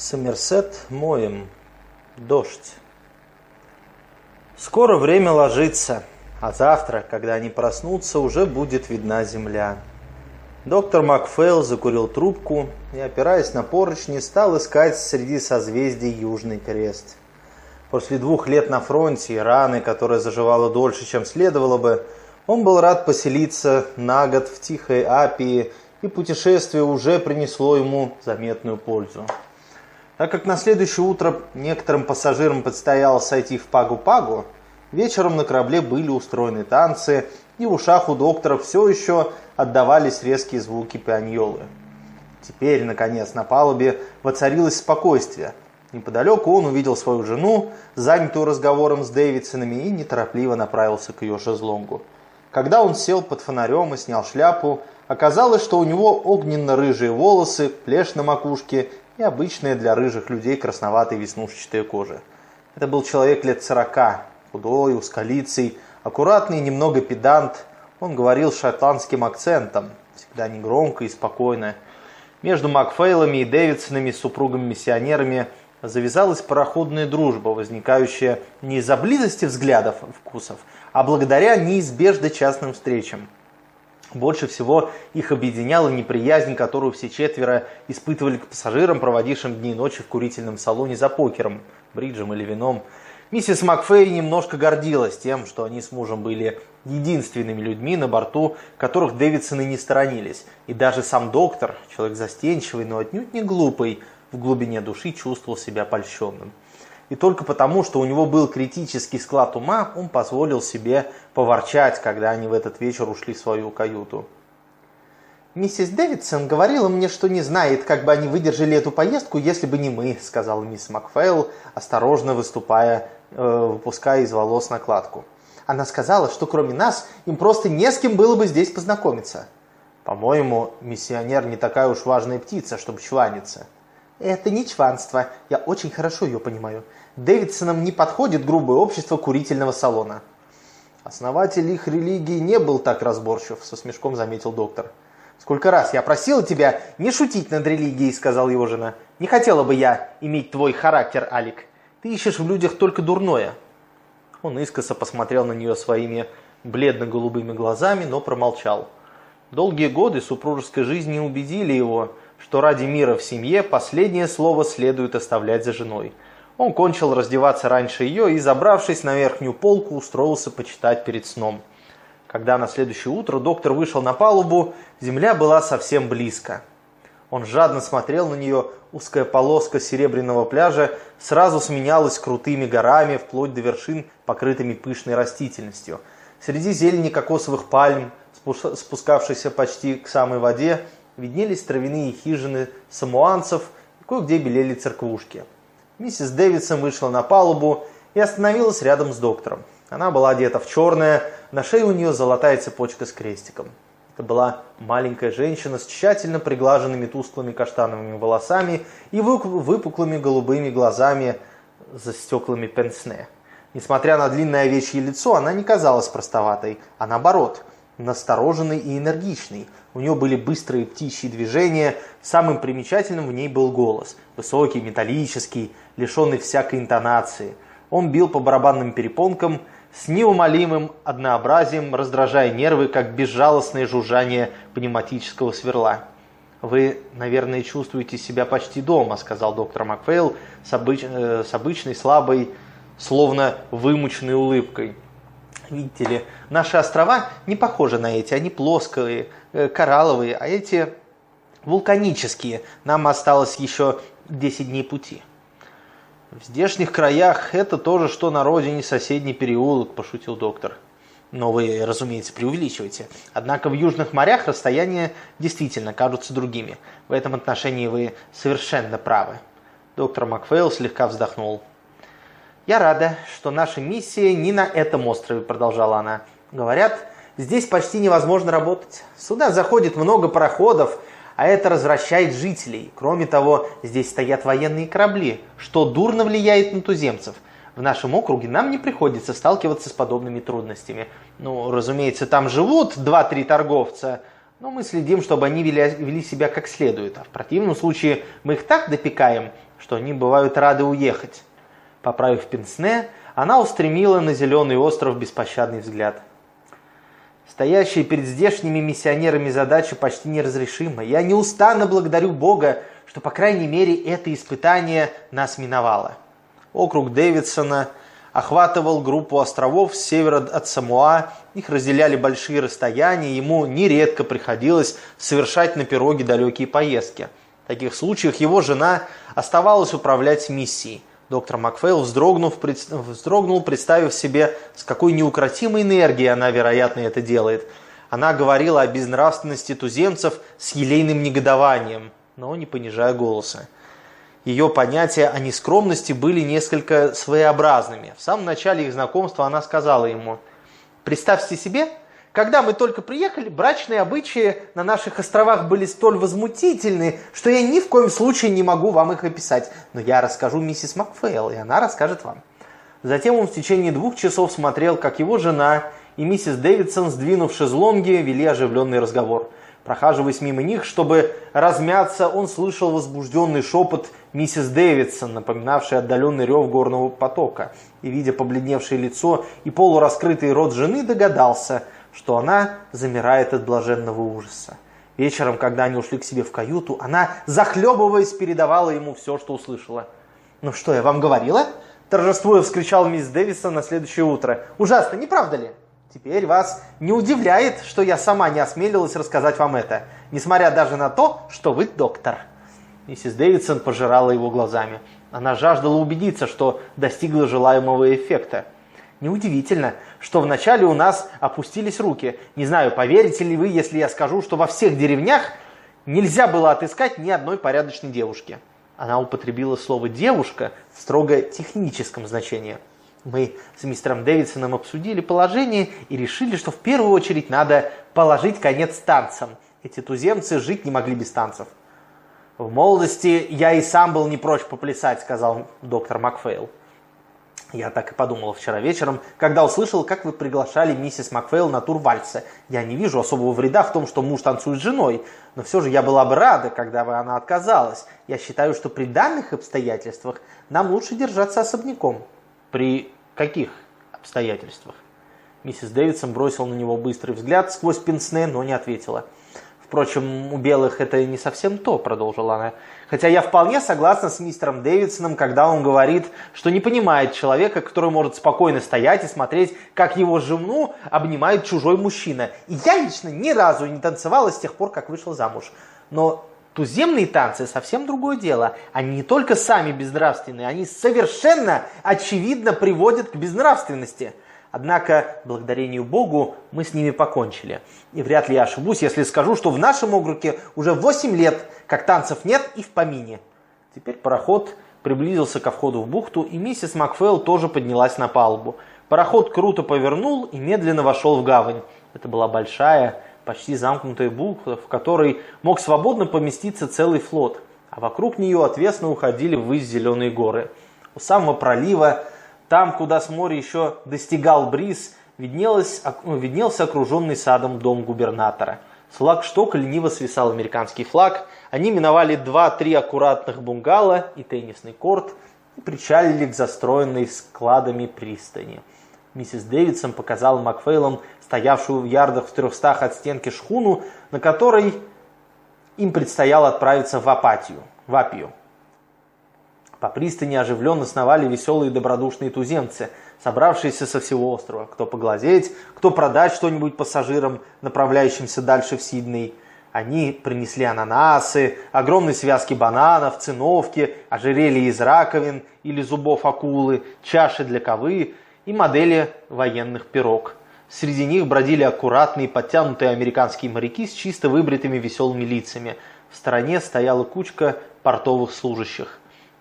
Сомерсет моем. Дождь. Скоро время ложится, а завтра, когда они проснутся, уже будет видна земля. Доктор Макфейл закурил трубку и, опираясь на поручни, стал искать среди созвездий Южный Крест. После двух лет на фронте и раны, которая заживала дольше, чем следовало бы, он был рад поселиться на год в Тихой Апии, и путешествие уже принесло ему заметную пользу. Так как на следующее утро некоторым пассажирам предстояло сойти в Пагу-Пагу, вечером на корабле были устроены танцы, и в ушах у доктора все еще отдавались резкие звуки пианьолы. Теперь, наконец, на палубе воцарилось спокойствие. Неподалеку он увидел свою жену, занятую разговором с Дэвидсонами, и неторопливо направился к ее шезлонгу. Когда он сел под фонарем и снял шляпу, оказалось, что у него огненно-рыжие волосы, плешь на макушке и обычная для рыжих людей красноватая веснушчатая кожа. Это был человек лет сорока, худой, узколицый, аккуратный, немного педант. Он говорил шотландским акцентом, всегда негромко и спокойно. Между Макфейлами и Дэвидсонами, супругами-миссионерами, завязалась пароходная дружба, возникающая не из-за близости взглядов и вкусов, а благодаря неизбежно частным встречам – больше всего их объединяла неприязнь, которую все четверо испытывали к пассажирам, проводившим дни и ночи в курительном салоне за покером, бриджем или вином. Миссис Макфей немножко гордилась тем, что они с мужем были единственными людьми на борту, которых Дэвидсоны не сторонились. И даже сам доктор, человек застенчивый, но отнюдь не глупый, в глубине души чувствовал себя польщенным и только потому, что у него был критический склад ума, он позволил себе поворчать, когда они в этот вечер ушли в свою каюту. «Миссис Дэвидсон говорила мне, что не знает, как бы они выдержали эту поездку, если бы не мы», сказала мисс Макфейл, осторожно выступая, э, выпуская из волос накладку. Она сказала, что кроме нас им просто не с кем было бы здесь познакомиться. «По-моему, миссионер не такая уж важная птица, чтобы чваниться». «Это не чванство. Я очень хорошо ее понимаю. Дэвидсонам не подходит грубое общество курительного салона. Основатель их религии не был так разборчив, со смешком заметил доктор. Сколько раз я просила тебя не шутить над религией, сказал его жена. Не хотела бы я иметь твой характер, Алик. Ты ищешь в людях только дурное. Он искоса посмотрел на нее своими бледно-голубыми глазами, но промолчал. Долгие годы супружеской жизни убедили его, что ради мира в семье последнее слово следует оставлять за женой – он кончил раздеваться раньше ее и, забравшись на верхнюю полку, устроился почитать перед сном. Когда на следующее утро доктор вышел на палубу, земля была совсем близко. Он жадно смотрел на нее, узкая полоска серебряного пляжа сразу сменялась крутыми горами, вплоть до вершин, покрытыми пышной растительностью. Среди зелени кокосовых пальм, спускавшихся почти к самой воде, виднелись травяные хижины самуанцев, кое-где белели церквушки. Миссис Дэвидсон вышла на палубу и остановилась рядом с доктором. Она была одета в черное, на шее у нее золотая цепочка с крестиком. Это была маленькая женщина с тщательно приглаженными тусклыми каштановыми волосами и выпуклыми голубыми глазами за стеклами пенсне. Несмотря на длинное овечье лицо, она не казалась простоватой, а наоборот, настороженной и энергичной. У нее были быстрые птичьи движения, самым примечательным в ней был голос. Высокий, металлический, лишенный всякой интонации. Он бил по барабанным перепонкам с неумолимым однообразием, раздражая нервы, как безжалостное жужжание пневматического сверла. «Вы, наверное, чувствуете себя почти дома», — сказал доктор Макфейл с, обыч... э, с обычной слабой, словно вымученной улыбкой. «Видите ли, наши острова не похожи на эти, они плоские, э, коралловые, а эти вулканические. Нам осталось еще 10 дней пути». В здешних краях это тоже, что на родине соседний переулок, пошутил доктор. Но вы, разумеется, преувеличиваете. Однако в южных морях расстояния действительно кажутся другими. В этом отношении вы совершенно правы. Доктор Макфейл слегка вздохнул. «Я рада, что наша миссия не на этом острове», – продолжала она. «Говорят, здесь почти невозможно работать. Сюда заходит много пароходов, а это развращает жителей. Кроме того, здесь стоят военные корабли, что дурно влияет на туземцев. В нашем округе нам не приходится сталкиваться с подобными трудностями. Ну, разумеется, там живут два-три торговца, Но мы следим, чтобы они вели, вели себя как следует, а в противном случае мы их так допекаем, что они бывают рады уехать. Поправив пенсне, она устремила на зеленый остров беспощадный взгляд. Стоящие перед здешними миссионерами задача почти неразрешима. Я неустанно благодарю Бога, что, по крайней мере, это испытание нас миновало. Округ Дэвидсона охватывал группу островов с севера от Самуа. Их разделяли большие расстояния, ему нередко приходилось совершать на пироге далекие поездки. В таких случаях его жена оставалась управлять миссией. Доктор Макфейл, вздрогнув, вздрогнул, представив себе, с какой неукротимой энергией она, вероятно, это делает. Она говорила о безнравственности туземцев с елейным негодованием, но не понижая голоса. Ее понятия о нескромности были несколько своеобразными. В самом начале их знакомства она сказала ему, «Представьте себе, когда мы только приехали, брачные обычаи на наших островах были столь возмутительны, что я ни в коем случае не могу вам их описать. Но я расскажу миссис Макфейл, и она расскажет вам. Затем он в течение двух часов смотрел, как его жена и миссис Дэвидсон, сдвинув шезлонги, вели оживленный разговор. Прохаживаясь мимо них, чтобы размяться, он слышал возбужденный шепот миссис Дэвидсон, напоминавший отдаленный рев горного потока. И, видя побледневшее лицо и полураскрытый рот жены, догадался – что она замирает от блаженного ужаса. Вечером, когда они ушли к себе в каюту, она, захлебываясь, передавала ему все, что услышала. «Ну что, я вам говорила?» Торжествуя вскричал мисс Дэвисон на следующее утро. «Ужасно, не правда ли?» Теперь вас не удивляет, что я сама не осмелилась рассказать вам это, несмотря даже на то, что вы доктор. Миссис Дэвидсон пожирала его глазами. Она жаждала убедиться, что достигла желаемого эффекта. Неудивительно, что вначале у нас опустились руки. Не знаю, поверите ли вы, если я скажу, что во всех деревнях нельзя было отыскать ни одной порядочной девушки. Она употребила слово «девушка» в строго техническом значении. Мы с мистером Дэвидсоном обсудили положение и решили, что в первую очередь надо положить конец танцам. Эти туземцы жить не могли без танцев. В молодости я и сам был не прочь поплясать, сказал доктор Макфейл. Я так и подумал вчера вечером, когда услышал, как вы приглашали миссис Макфейл на тур вальса. Я не вижу особого вреда в том, что муж танцует с женой, но все же я была бы рада, когда бы она отказалась. Я считаю, что при данных обстоятельствах нам лучше держаться особняком. При каких обстоятельствах? Миссис Дэвидсон бросила на него быстрый взгляд сквозь пенсне, но не ответила. Впрочем, у белых это не совсем то, продолжила она. Хотя я вполне согласна с мистером Дэвидсоном, когда он говорит, что не понимает человека, который может спокойно стоять и смотреть, как его жену обнимает чужой мужчина. И я лично ни разу не танцевала с тех пор, как вышла замуж. Но туземные танцы совсем другое дело. Они не только сами безнравственные, они совершенно очевидно приводят к безнравственности. Однако, благодарению Богу, мы с ними покончили. И вряд ли я ошибусь, если скажу, что в нашем округе уже 8 лет, как танцев нет и в помине. Теперь пароход приблизился ко входу в бухту, и миссис Макфейл тоже поднялась на палубу. Пароход круто повернул и медленно вошел в гавань. Это была большая, почти замкнутая бухта, в которой мог свободно поместиться целый флот, а вокруг нее отвесно уходили ввысь зеленые горы. У самого пролива там, куда с моря еще достигал бриз, виднелось, ну, виднелся окруженный садом дом губернатора. С флагштока лениво свисал американский флаг. Они миновали два-три аккуратных бунгало и теннисный корт и причалили к застроенной складами пристани. Миссис Дэвидсон показал Макфейлам стоявшую в ярдах в трехстах от стенки шхуну, на которой им предстояло отправиться в Апатию, в Апию. По пристани оживленно сновали веселые добродушные туземцы, собравшиеся со всего острова. Кто поглазеть, кто продать что-нибудь пассажирам, направляющимся дальше в Сидней. Они принесли ананасы, огромные связки бананов, циновки, ожерелья из раковин или зубов акулы, чаши для ковы и модели военных пирог. Среди них бродили аккуратные, подтянутые американские моряки с чисто выбритыми веселыми лицами. В стороне стояла кучка портовых служащих.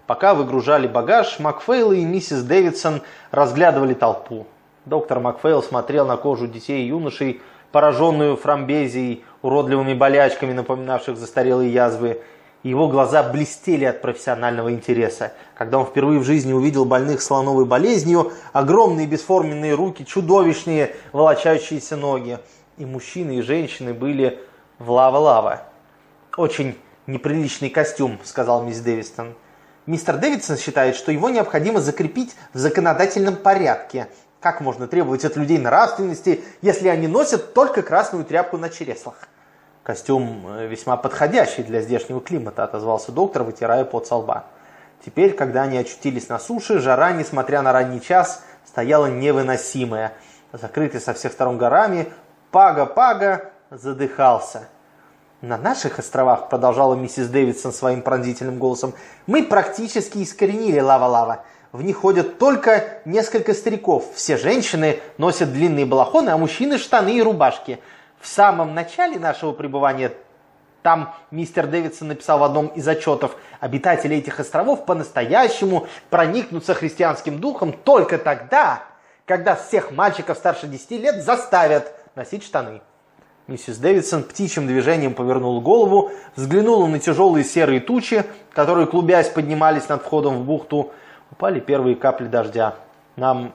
Пока выгружали багаж, Макфейл и миссис Дэвидсон разглядывали толпу. Доктор Макфейл смотрел на кожу детей и юношей, пораженную фрамбезией, уродливыми болячками, напоминавших застарелые язвы. Его глаза блестели от профессионального интереса. Когда он впервые в жизни увидел больных слоновой болезнью, огромные бесформенные руки, чудовищные волочающиеся ноги. И мужчины, и женщины были в лава-лава. «Очень неприличный костюм», — сказал мисс Дэвистон. «Мистер Дэвидсон считает, что его необходимо закрепить в законодательном порядке. Как можно требовать от людей нравственности, если они носят только красную тряпку на череслах?» «Костюм э, весьма подходящий для здешнего климата», — отозвался доктор, вытирая пот со лба. Теперь, когда они очутились на суше, жара, несмотря на ранний час, стояла невыносимая. Закрытый со всех сторон горами, Пага-Пага задыхался. «На наших островах», — продолжала миссис Дэвидсон своим пронзительным голосом, «мы практически искоренили лава-лава. В них ходят только несколько стариков. Все женщины носят длинные балахоны, а мужчины штаны и рубашки. В самом начале нашего пребывания там мистер Дэвидсон написал в одном из отчетов, обитатели этих островов по-настоящему проникнутся христианским духом только тогда, когда всех мальчиков старше 10 лет заставят носить штаны. Миссис Дэвидсон птичьим движением повернула голову, взглянула на тяжелые серые тучи, которые, клубясь, поднимались над входом в бухту. Упали первые капли дождя. «Нам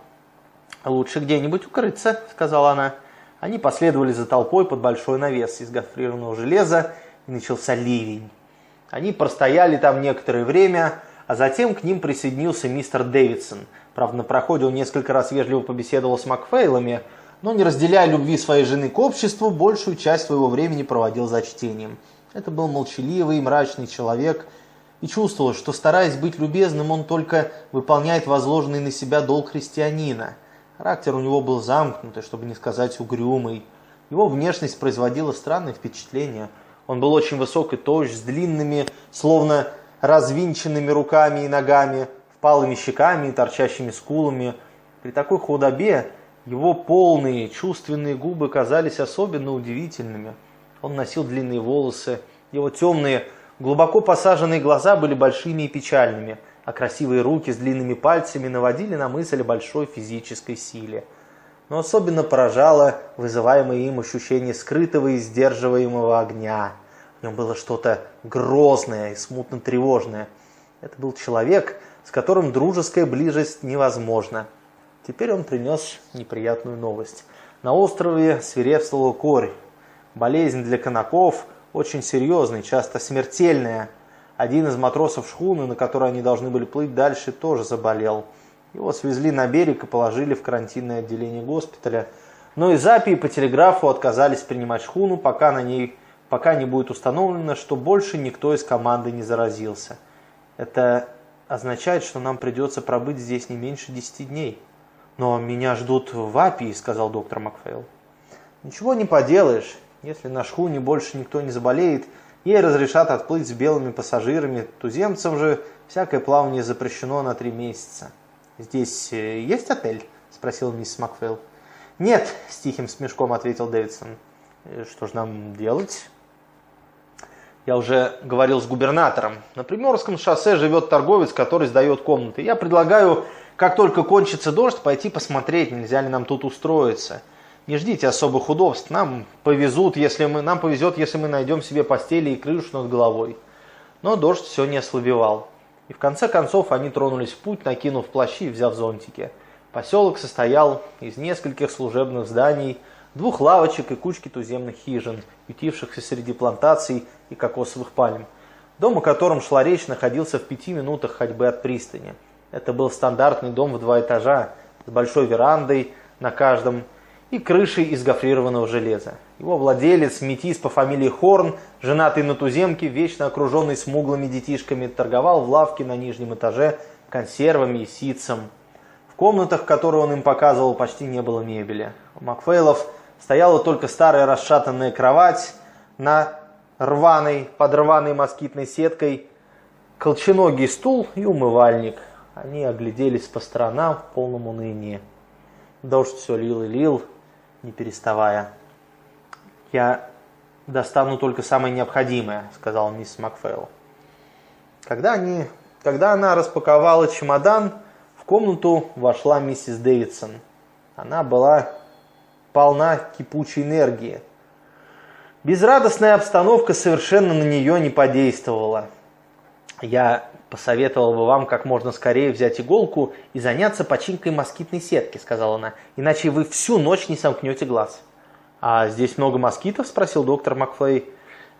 лучше где-нибудь укрыться», — сказала она. Они последовали за толпой под большой навес из гофрированного железа, и начался ливень. Они простояли там некоторое время, а затем к ним присоединился мистер Дэвидсон. Правда, на проходе он несколько раз вежливо побеседовал с Макфейлами, но не разделяя любви своей жены к обществу, большую часть своего времени проводил за чтением. Это был молчаливый и мрачный человек, и чувствовалось, что стараясь быть любезным, он только выполняет возложенный на себя долг христианина. Характер у него был замкнутый, чтобы не сказать угрюмый. Его внешность производила странное впечатление. Он был очень высок и тощ, с длинными, словно развинченными руками и ногами, впалыми щеками и торчащими скулами. При такой худобе его полные, чувственные губы казались особенно удивительными. Он носил длинные волосы, его темные, глубоко посаженные глаза были большими и печальными, а красивые руки с длинными пальцами наводили на мысль о большой физической силе. Но особенно поражало вызываемое им ощущение скрытого и сдерживаемого огня. В нем было что-то грозное и смутно тревожное. Это был человек, с которым дружеская ближесть невозможна. Теперь он принес неприятную новость. На острове свирепствовала корь. Болезнь для конаков очень серьезная, часто смертельная. Один из матросов шхуны, на которой они должны были плыть дальше, тоже заболел. Его свезли на берег и положили в карантинное отделение госпиталя. Но и Запии по телеграфу отказались принимать шхуну, пока на ней пока не будет установлено, что больше никто из команды не заразился. Это означает, что нам придется пробыть здесь не меньше 10 дней. «Но меня ждут в Апии», — сказал доктор Макфейл. «Ничего не поделаешь. Если на шхуне больше никто не заболеет, ей разрешат отплыть с белыми пассажирами. Туземцам же всякое плавание запрещено на три месяца». «Здесь э, есть отель?» — спросил мисс Макфейл. «Нет», — с тихим смешком ответил Дэвидсон. «Э, «Что же нам делать?» Я уже говорил с губернатором. На Приморском шоссе живет торговец, который сдает комнаты. Я предлагаю как только кончится дождь, пойти посмотреть, нельзя ли нам тут устроиться. Не ждите особых удобств, нам повезут, если мы, нам повезет, если мы найдем себе постели и крышу над головой. Но дождь все не ослабевал. И в конце концов они тронулись в путь, накинув плащи и взяв зонтики. Поселок состоял из нескольких служебных зданий, двух лавочек и кучки туземных хижин, ютившихся среди плантаций и кокосовых пальм. Дом, о котором шла речь, находился в пяти минутах ходьбы от пристани. Это был стандартный дом в два этажа с большой верандой на каждом и крышей из гофрированного железа. Его владелец, метис по фамилии Хорн, женатый на туземке, вечно окруженный смуглыми детишками, торговал в лавке на нижнем этаже консервами и ситцем. В комнатах, которые он им показывал, почти не было мебели. У Макфейлов стояла только старая расшатанная кровать на рваной, под рваной москитной сеткой, колченогий стул и умывальник – они огляделись по сторонам в полном унынии. Дождь все лил и лил, не переставая. «Я достану только самое необходимое», — сказал мисс Макфейл. Когда, они, когда она распаковала чемодан, в комнату вошла миссис Дэвидсон. Она была полна кипучей энергии. Безрадостная обстановка совершенно на нее не подействовала. Я посоветовал бы вам как можно скорее взять иголку и заняться починкой москитной сетки, сказала она, иначе вы всю ночь не сомкнете глаз. А здесь много москитов? спросил доктор Макфлей.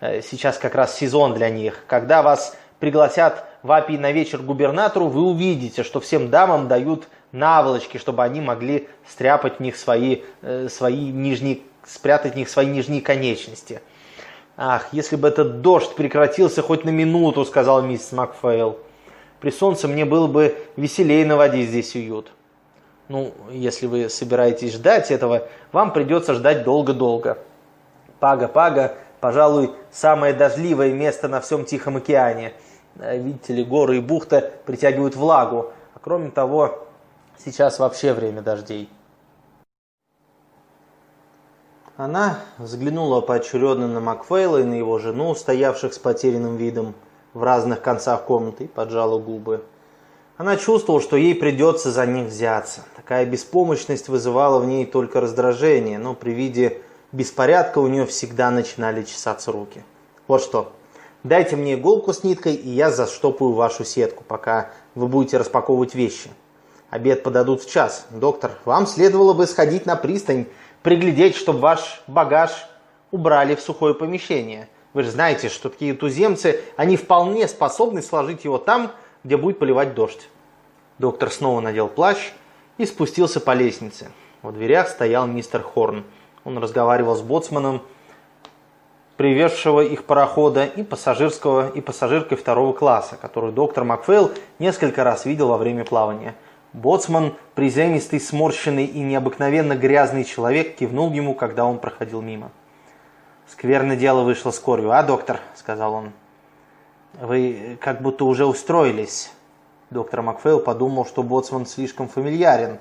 Э, сейчас как раз сезон для них. Когда вас пригласят в Апи на вечер губернатору, вы увидите, что всем дамам дают наволочки, чтобы они могли стряпать в них свои, э, свои нижние, спрятать в них свои нижние конечности. «Ах, если бы этот дождь прекратился хоть на минуту», — сказал миссис Макфейл. «При солнце мне было бы веселее наводить здесь уют». Ну, если вы собираетесь ждать этого, вам придется ждать долго-долго. Пага-пага, пожалуй, самое дождливое место на всем Тихом океане. Э, видите ли, горы и бухта притягивают влагу. А кроме того, сейчас вообще время дождей. Она взглянула поочередно на Макфейла и на его жену, стоявших с потерянным видом в разных концах комнаты, и поджала губы. Она чувствовала, что ей придется за них взяться. Такая беспомощность вызывала в ней только раздражение, но при виде беспорядка у нее всегда начинали чесаться руки. Вот что, дайте мне иголку с ниткой, и я заштопаю вашу сетку, пока вы будете распаковывать вещи. Обед подадут в час. Доктор, вам следовало бы сходить на пристань приглядеть, чтобы ваш багаж убрали в сухое помещение. Вы же знаете, что такие туземцы, они вполне способны сложить его там, где будет поливать дождь. Доктор снова надел плащ и спустился по лестнице. В дверях стоял мистер Хорн. Он разговаривал с боцманом, привезшего их парохода, и пассажирского, и пассажиркой второго класса, которую доктор Макфейл несколько раз видел во время плавания. Боцман, приземистый, сморщенный и необыкновенно грязный человек, кивнул ему, когда он проходил мимо. «Скверное дело вышло с корью, а, доктор?» – сказал он. «Вы как будто уже устроились». Доктор Макфейл подумал, что Боцман слишком фамильярен,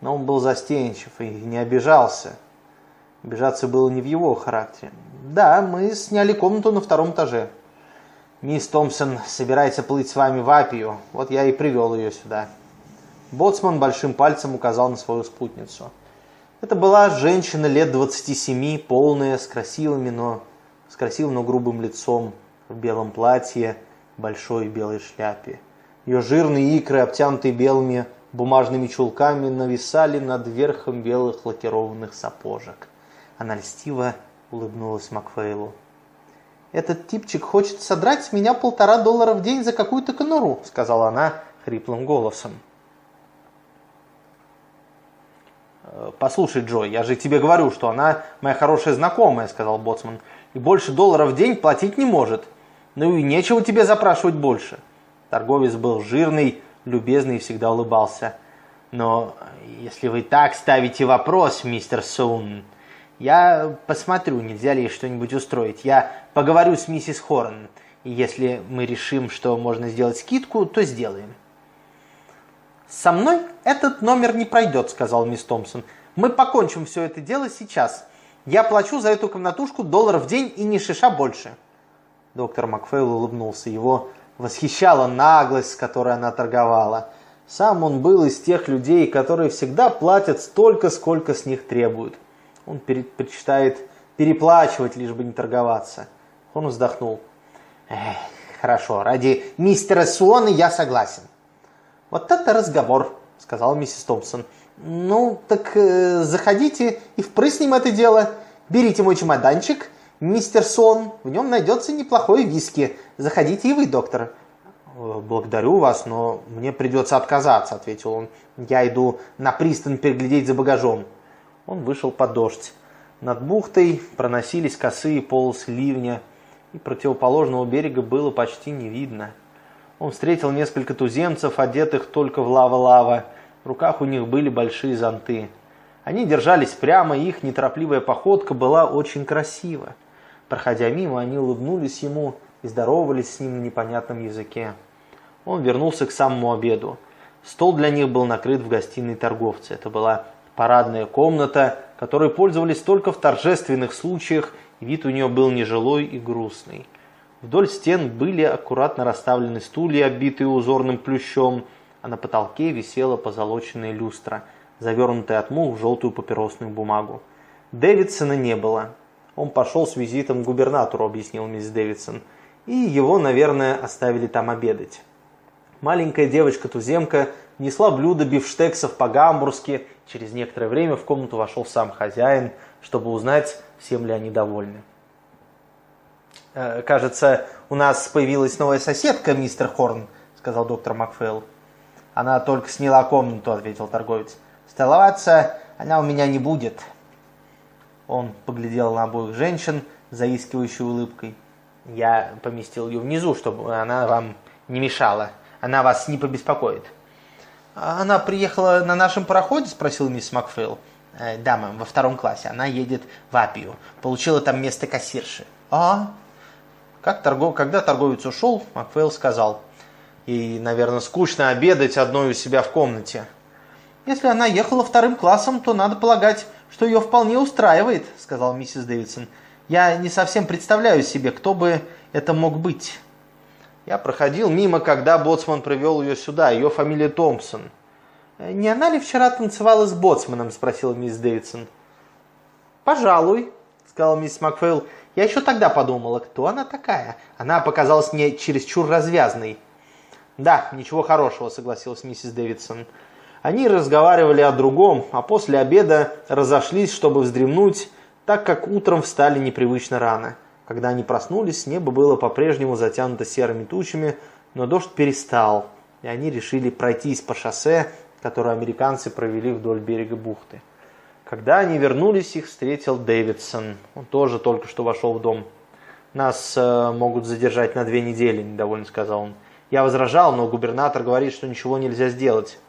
но он был застенчив и не обижался. Обижаться было не в его характере. «Да, мы сняли комнату на втором этаже. Мисс Томпсон собирается плыть с вами в Апию, вот я и привел ее сюда». Боцман большим пальцем указал на свою спутницу. Это была женщина лет 27, полная, с красивыми, но с красивым, но грубым лицом, в белом платье, большой белой шляпе. Ее жирные икры, обтянутые белыми бумажными чулками, нависали над верхом белых лакированных сапожек. Она льстиво улыбнулась Макфейлу. «Этот типчик хочет содрать с меня полтора доллара в день за какую-то конуру», сказала она хриплым голосом. Э, «Послушай, Джо, я же тебе говорю, что она моя хорошая знакомая», — сказал Боцман, «и больше долларов в день платить не может. Ну и нечего тебе запрашивать больше». Торговец был жирный, любезный и всегда улыбался. «Но если вы так ставите вопрос, мистер Соун, я посмотрю, нельзя ли что-нибудь устроить. Я поговорю с миссис Хорн, и если мы решим, что можно сделать скидку, то сделаем». «Со мной этот номер не пройдет», — сказал мисс Томпсон. «Мы покончим все это дело сейчас. Я плачу за эту комнатушку доллар в день и ни шиша больше». Доктор Макфейл улыбнулся. Его восхищала наглость, с которой она торговала. Сам он был из тех людей, которые всегда платят столько, сколько с них требуют. Он предпочитает переплачивать, лишь бы не торговаться. Он вздохнул. Эх, хорошо, ради мистера Суона я согласен. «Вот это разговор», — сказал миссис Томпсон. «Ну, так э, заходите и впрыснем это дело. Берите мой чемоданчик, мистер Сон, в нем найдется неплохой виски. Заходите и вы, доктор». «Э, «Благодарю вас, но мне придется отказаться», — ответил он. «Я иду на пристань переглядеть за багажом». Он вышел под дождь. Над бухтой проносились косые полосы ливня, и противоположного берега было почти не видно. Он встретил несколько туземцев, одетых только в лава-лава. В руках у них были большие зонты. Они держались прямо, и их неторопливая походка была очень красива. Проходя мимо, они улыбнулись ему и здоровались с ним на непонятном языке. Он вернулся к самому обеду. Стол для них был накрыт в гостиной торговца. Это была парадная комната, которой пользовались только в торжественных случаях, вид у нее был нежилой и грустный. Вдоль стен были аккуратно расставлены стулья, оббитые узорным плющом, а на потолке висела позолоченная люстра, завернутая от мух в желтую папиросную бумагу. Дэвидсона не было. Он пошел с визитом к губернатору, объяснил мисс Дэвидсон, и его, наверное, оставили там обедать. Маленькая девочка-туземка несла блюдо бифштексов по-гамбургски. Через некоторое время в комнату вошел сам хозяин, чтобы узнать, всем ли они довольны. Э, «Кажется, у нас появилась новая соседка, мистер Хорн», — сказал доктор Макфейл. «Она только сняла комнату», — ответил торговец. «Столоваться она у меня не будет». Он поглядел на обоих женщин, заискивающей улыбкой. «Я поместил ее внизу, чтобы она вам не мешала. Она вас не побеспокоит». «А «Она приехала на нашем пароходе?» – спросил мисс Макфейл. «Э, «Да, мэм, во втором классе. Она едет в Апию. Получила там место кассирши». «А?» Как торгов... Когда торговец ушел, Макфейл сказал, «И, наверное, скучно обедать одной у себя в комнате». «Если она ехала вторым классом, то надо полагать, что ее вполне устраивает», – сказал миссис Дэвидсон. «Я не совсем представляю себе, кто бы это мог быть». Я проходил мимо, когда боцман привел ее сюда. Ее фамилия Томпсон. «Не она ли вчера танцевала с боцманом?» – спросила мисс Дэвидсон. «Пожалуй», – сказала мисс Макфейл. «Я еще тогда подумала, кто она такая. Она показалась мне чересчур развязной». «Да, ничего хорошего», – согласилась миссис Дэвидсон. Они разговаривали о другом, а после обеда разошлись, чтобы вздремнуть, так как утром встали непривычно рано. Когда они проснулись, небо было по-прежнему затянуто серыми тучами, но дождь перестал, и они решили пройтись по шоссе, которое американцы провели вдоль берега бухты. Когда они вернулись, их встретил Дэвидсон. Он тоже только что вошел в дом. «Нас э, могут задержать на две недели», – недовольно сказал он. Я возражал, но губернатор говорит, что ничего нельзя сделать.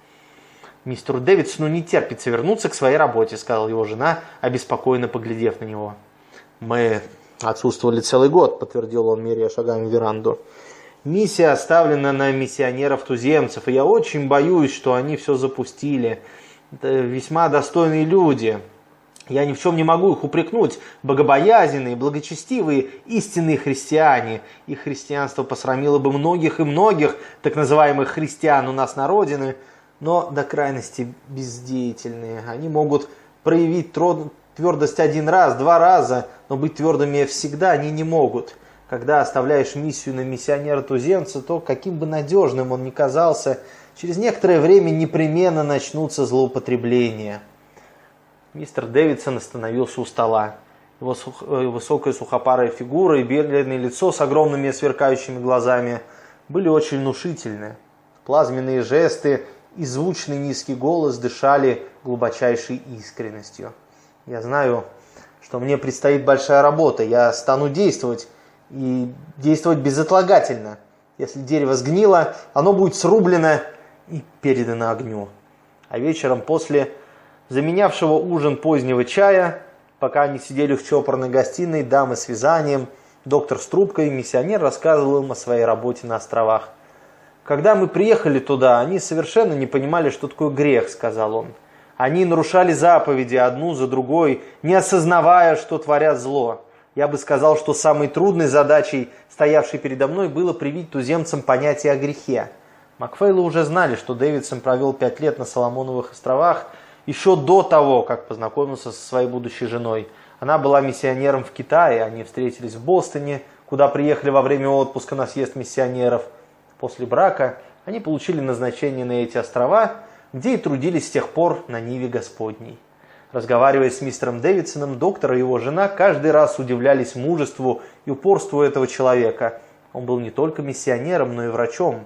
«Мистеру Дэвидсону не терпится вернуться к своей работе», — сказала его жена, обеспокоенно поглядев на него. «Мы отсутствовали целый год», — подтвердил он, меряя шагами веранду. «Миссия оставлена на миссионеров-туземцев, и я очень боюсь, что они все запустили. Весьма достойные люди. Я ни в чем не могу их упрекнуть. Богобоязненные, благочестивые, истинные христиане. Их христианство посрамило бы многих и многих так называемых христиан у нас на родине» но до крайности бездеятельные. Они могут проявить твердость один раз, два раза, но быть твердыми всегда они не могут. Когда оставляешь миссию на миссионера-туземца, то каким бы надежным он ни казался, через некоторое время непременно начнутся злоупотребления. Мистер Дэвидсон остановился у стола. Его сух... Э, высокая сухопарая фигура и бледное лицо с огромными сверкающими глазами были очень внушительны. Плазменные жесты и звучный низкий голос дышали глубочайшей искренностью. Я знаю, что мне предстоит большая работа. Я стану действовать и действовать безотлагательно. Если дерево сгнило, оно будет срублено и передано огню. А вечером после заменявшего ужин позднего чая, пока они сидели в чопорной гостиной, дамы с вязанием, доктор с трубкой, миссионер рассказывал им о своей работе на островах. Когда мы приехали туда, они совершенно не понимали, что такое грех, сказал он. Они нарушали заповеди одну за другой, не осознавая, что творят зло. Я бы сказал, что самой трудной задачей, стоявшей передо мной, было привить туземцам понятие о грехе. Макфейлы уже знали, что Дэвидсон провел пять лет на Соломоновых островах еще до того, как познакомился со своей будущей женой. Она была миссионером в Китае, они встретились в Бостоне, куда приехали во время отпуска на съезд миссионеров – После брака они получили назначение на эти острова, где и трудились с тех пор на Ниве Господней. Разговаривая с мистером Дэвидсоном, доктор и его жена каждый раз удивлялись мужеству и упорству этого человека. Он был не только миссионером, но и врачом.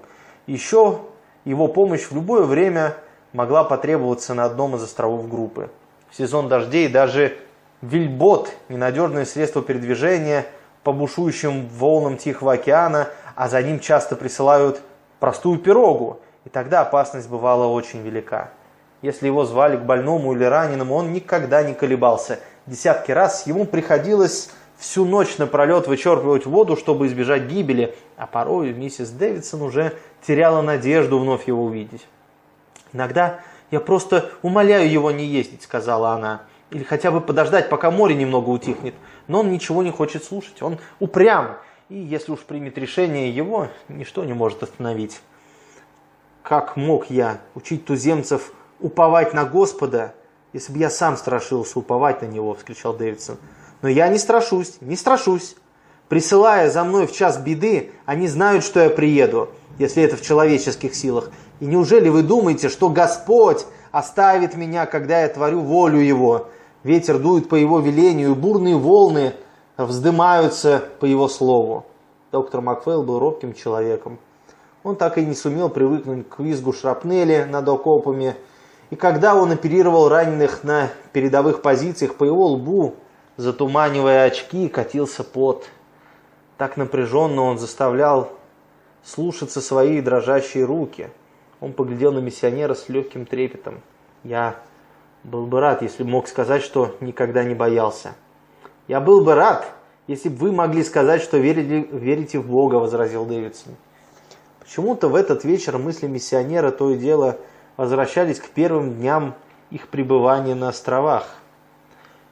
Еще его помощь в любое время могла потребоваться на одном из островов группы. В сезон дождей даже вильбот, ненадежное средство передвижения по бушующим волнам Тихого океана – а за ним часто присылают простую пирогу, и тогда опасность бывала очень велика. Если его звали к больному или раненому, он никогда не колебался. Десятки раз ему приходилось всю ночь напролет вычерпывать воду, чтобы избежать гибели, а порой миссис Дэвидсон уже теряла надежду вновь его увидеть. «Иногда я просто умоляю его не ездить», — сказала она, «или хотя бы подождать, пока море немного утихнет». Но он ничего не хочет слушать, он упрям, и если уж примет решение его, ничто не может остановить. Как мог я учить туземцев уповать на Господа, если бы я сам страшился уповать на Него, вскричал Дэвидсон. Но я не страшусь, не страшусь. Присылая за мной в час беды, они знают, что я приеду, если это в человеческих силах. И неужели вы думаете, что Господь оставит меня, когда я творю волю Его? Ветер дует по Его велению, и бурные волны вздымаются по его слову. Доктор Макфейл был робким человеком. Он так и не сумел привыкнуть к визгу шрапнели над окопами. И когда он оперировал раненых на передовых позициях, по его лбу, затуманивая очки, катился пот. Так напряженно он заставлял слушаться свои дрожащие руки. Он поглядел на миссионера с легким трепетом. Я был бы рад, если мог сказать, что никогда не боялся. Я был бы рад, если бы вы могли сказать, что верите, верите в Бога, возразил Дэвидсон. Почему-то в этот вечер мысли миссионера то и дело возвращались к первым дням их пребывания на островах.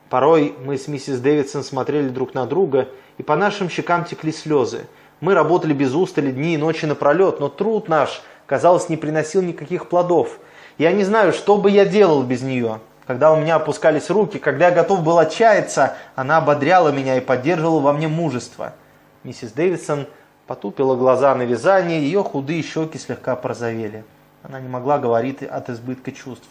Порой мы с миссис Дэвидсон смотрели друг на друга, и по нашим щекам текли слезы. Мы работали без устали дни и ночи напролет, но труд наш, казалось, не приносил никаких плодов. Я не знаю, что бы я делал без нее. Когда у меня опускались руки, когда я готов был отчаяться, она ободряла меня и поддерживала во мне мужество. Миссис Дэвидсон потупила глаза на вязание, ее худые щеки слегка порозовели. Она не могла говорить от избытка чувств.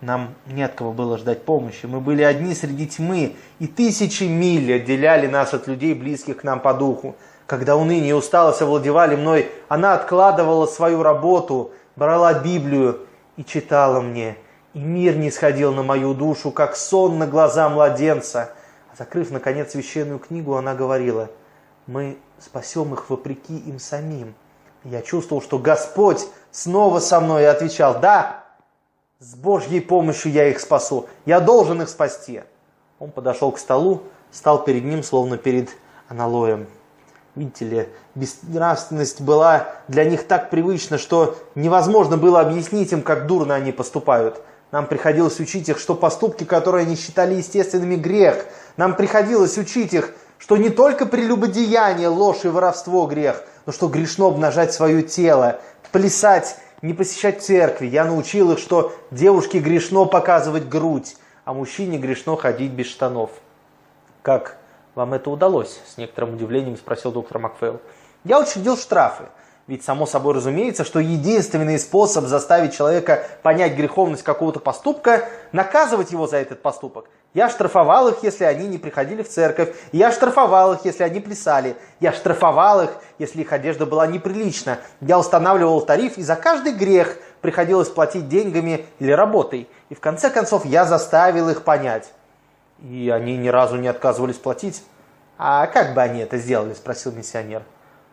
Нам не от кого было ждать помощи. Мы были одни среди тьмы, и тысячи миль отделяли нас от людей, близких к нам по духу. Когда уныние и усталость овладевали мной, она откладывала свою работу, брала Библию и читала мне. И мир не сходил на мою душу, как сон на глаза младенца. А закрыв, наконец, священную книгу, она говорила – мы спасем их вопреки им самим. Я чувствовал, что Господь снова со мной и отвечал, да, с Божьей помощью я их спасу, я должен их спасти. Он подошел к столу, стал перед ним, словно перед аналоем. Видите ли, безнравственность была для них так привычна, что невозможно было объяснить им, как дурно они поступают. Нам приходилось учить их, что поступки, которые они считали естественными, грех. Нам приходилось учить их, что не только прелюбодеяние, ложь и воровство грех, но что грешно обнажать свое тело, плясать, не посещать церкви. Я научил их, что девушке грешно показывать грудь, а мужчине грешно ходить без штанов. Как вам это удалось? С некоторым удивлением спросил доктор Макфейл. Я учредил штрафы. Ведь само собой разумеется, что единственный способ заставить человека понять греховность какого-то поступка – наказывать его за этот поступок. Я штрафовал их, если они не приходили в церковь. Я штрафовал их, если они плясали. Я штрафовал их, если их одежда была неприлична. Я устанавливал тариф, и за каждый грех приходилось платить деньгами или работой. И в конце концов я заставил их понять. И они ни разу не отказывались платить. «А как бы они это сделали?» – спросил миссионер.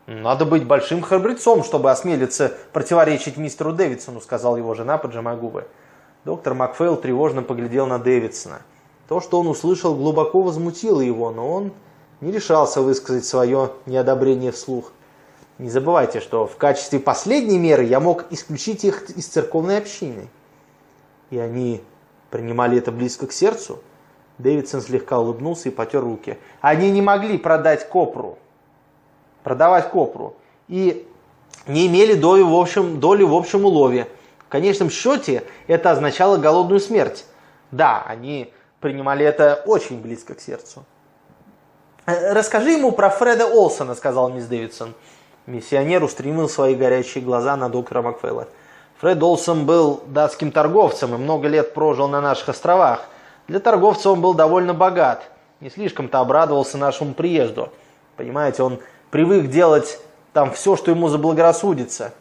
«Надо быть большим храбрецом, чтобы осмелиться противоречить мистеру Дэвидсону», сказал его жена, поджимая губы. Доктор Макфейл тревожно поглядел на Дэвидсона. То, что он услышал, глубоко возмутило его, но он не решался высказать свое неодобрение вслух. Не забывайте, что в качестве последней меры я мог исключить их из церковной общины. И они принимали это близко к сердцу. Дэвидсон слегка улыбнулся и потер руки. Они не могли продать копру продавать копру. И не имели доли в общем, доли в общем улове. В конечном счете это означало голодную смерть. Да, они принимали это очень близко к сердцу. «Э, «Расскажи ему про Фреда Олсона», — сказал мисс Дэвидсон. Миссионер устремил свои горячие глаза на доктора Макфейла. Фред Олсон был датским торговцем и много лет прожил на наших островах. Для торговца он был довольно богат. Не слишком-то обрадовался нашему приезду. Понимаете, он привык делать там все, что ему заблагорассудится.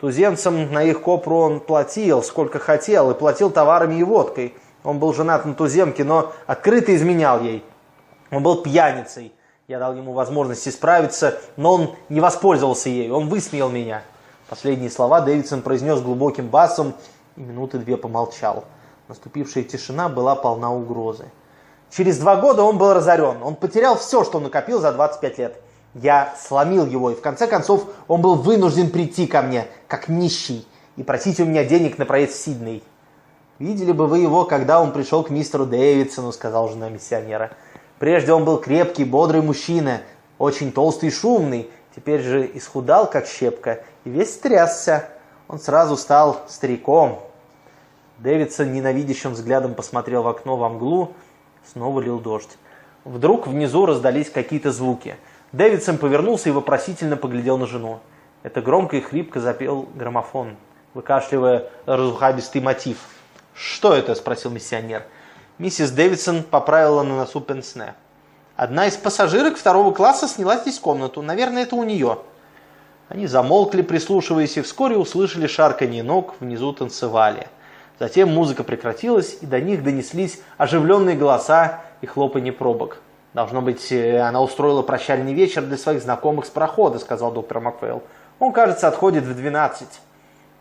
Туземцам на их копру он платил, сколько хотел, и платил товарами и водкой. Он был женат на туземке, но открыто изменял ей. Он был пьяницей. Я дал ему возможность исправиться, но он не воспользовался ею, он высмеял меня. Последние слова Дэвидсон произнес глубоким басом и минуты две помолчал. Наступившая тишина была полна угрозы. Через два года он был разорен. Он потерял все, что накопил за 25 лет. Я сломил его, и в конце концов он был вынужден прийти ко мне, как нищий, и просить у меня денег на проезд в Сидней. «Видели бы вы его, когда он пришел к мистеру Дэвидсону», — сказал жена миссионера. «Прежде он был крепкий, бодрый мужчина, очень толстый и шумный, теперь же исхудал, как щепка, и весь трясся. Он сразу стал стариком». Дэвидсон ненавидящим взглядом посмотрел в окно во мглу, снова лил дождь. Вдруг внизу раздались какие-то звуки — Дэвидсон повернулся и вопросительно поглядел на жену. Это громко и хрипко запел граммофон, выкашливая разухабистый мотив. «Что это?» – спросил миссионер. Миссис Дэвидсон поправила на носу пенсне. Одна из пассажирок второго класса сняла здесь комнату. Наверное, это у нее. Они замолкли, прислушиваясь, и вскоре услышали шарканье ног, внизу танцевали. Затем музыка прекратилась, и до них донеслись оживленные голоса и хлопанье пробок. «Должно быть, э, она устроила прощальный вечер для своих знакомых с прохода», сказал доктор Макфейл. «Он, кажется, отходит в 12».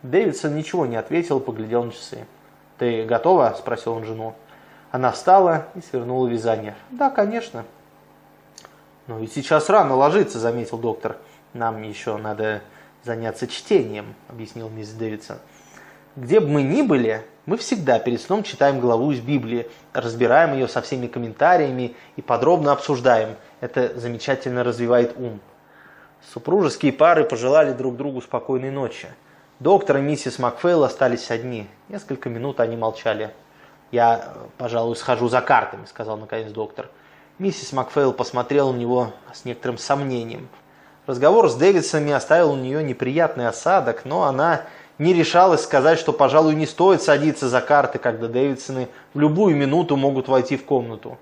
Дэвидсон ничего не ответил, поглядел на часы. «Ты готова?» – спросил он жену. Она встала и свернула вязание. «Да, конечно». «Но ведь сейчас рано ложиться», – заметил доктор. «Нам еще надо заняться чтением», – объяснил мисс Дэвидсон. «Где бы мы ни были, мы всегда перед сном читаем главу из Библии, разбираем ее со всеми комментариями и подробно обсуждаем. Это замечательно развивает ум». Супружеские пары пожелали друг другу спокойной ночи. Доктор и миссис Макфейл остались одни. Несколько минут они молчали. «Я, пожалуй, схожу за картами», — сказал наконец доктор. Миссис Макфейл посмотрела на него с некоторым сомнением. Разговор с Дэвидсонами оставил у нее неприятный осадок, но она не решалась сказать, что, пожалуй, не стоит садиться за карты, когда Дэвидсоны в любую минуту могут войти в комнату.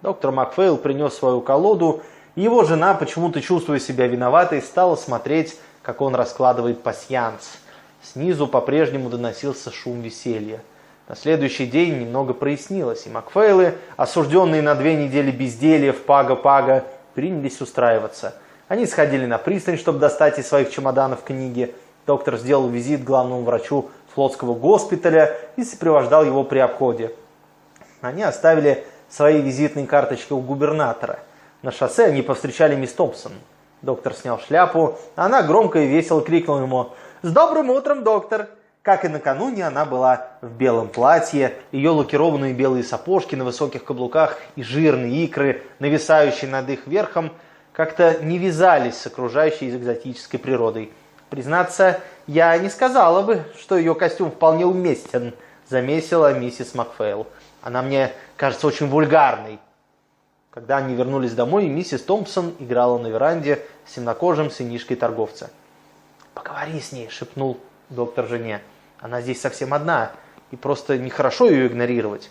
Доктор Макфейл принес свою колоду, и его жена, почему-то чувствуя себя виноватой, стала смотреть, как он раскладывает пасьянс. Снизу по-прежнему доносился шум веселья. На следующий день немного прояснилось, и Макфейлы, осужденные на две недели безделья в Пага-Пага, принялись устраиваться. Они сходили на пристань, чтобы достать из своих чемоданов книги. Доктор сделал визит главному врачу флотского госпиталя и сопровождал его при обходе. Они оставили свои визитные карточки у губернатора. На шоссе они повстречали мисс Томпсон. Доктор снял шляпу, а она громко и весело крикнула ему «С добрым утром, доктор!» Как и накануне, она была в белом платье, ее лакированные белые сапожки на высоких каблуках и жирные икры, нависающие над их верхом, как-то не вязались с окружающей экзотической природой. Признаться, я не сказала бы, что ее костюм вполне уместен, замесила миссис Макфейл. Она мне кажется очень вульгарной. Когда они вернулись домой, миссис Томпсон играла на веранде с темнокожим сынишкой торговца. «Поговори с ней», — шепнул доктор жене. Она здесь совсем одна, и просто нехорошо ее игнорировать.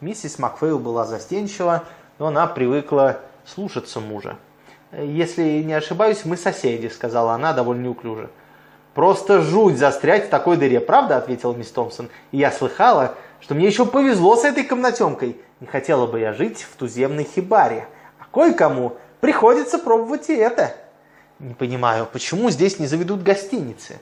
Миссис Макфейл была застенчива, но она привыкла слушаться мужа. «Если не ошибаюсь, мы соседи», — сказала она довольно неуклюже. «Просто жуть застрять в такой дыре, правда?» — ответила мисс Томпсон. «И я слыхала, что мне еще повезло с этой комнатенкой. Не хотела бы я жить в туземной хибаре. А кое-кому приходится пробовать и это». «Не понимаю, почему здесь не заведут гостиницы?»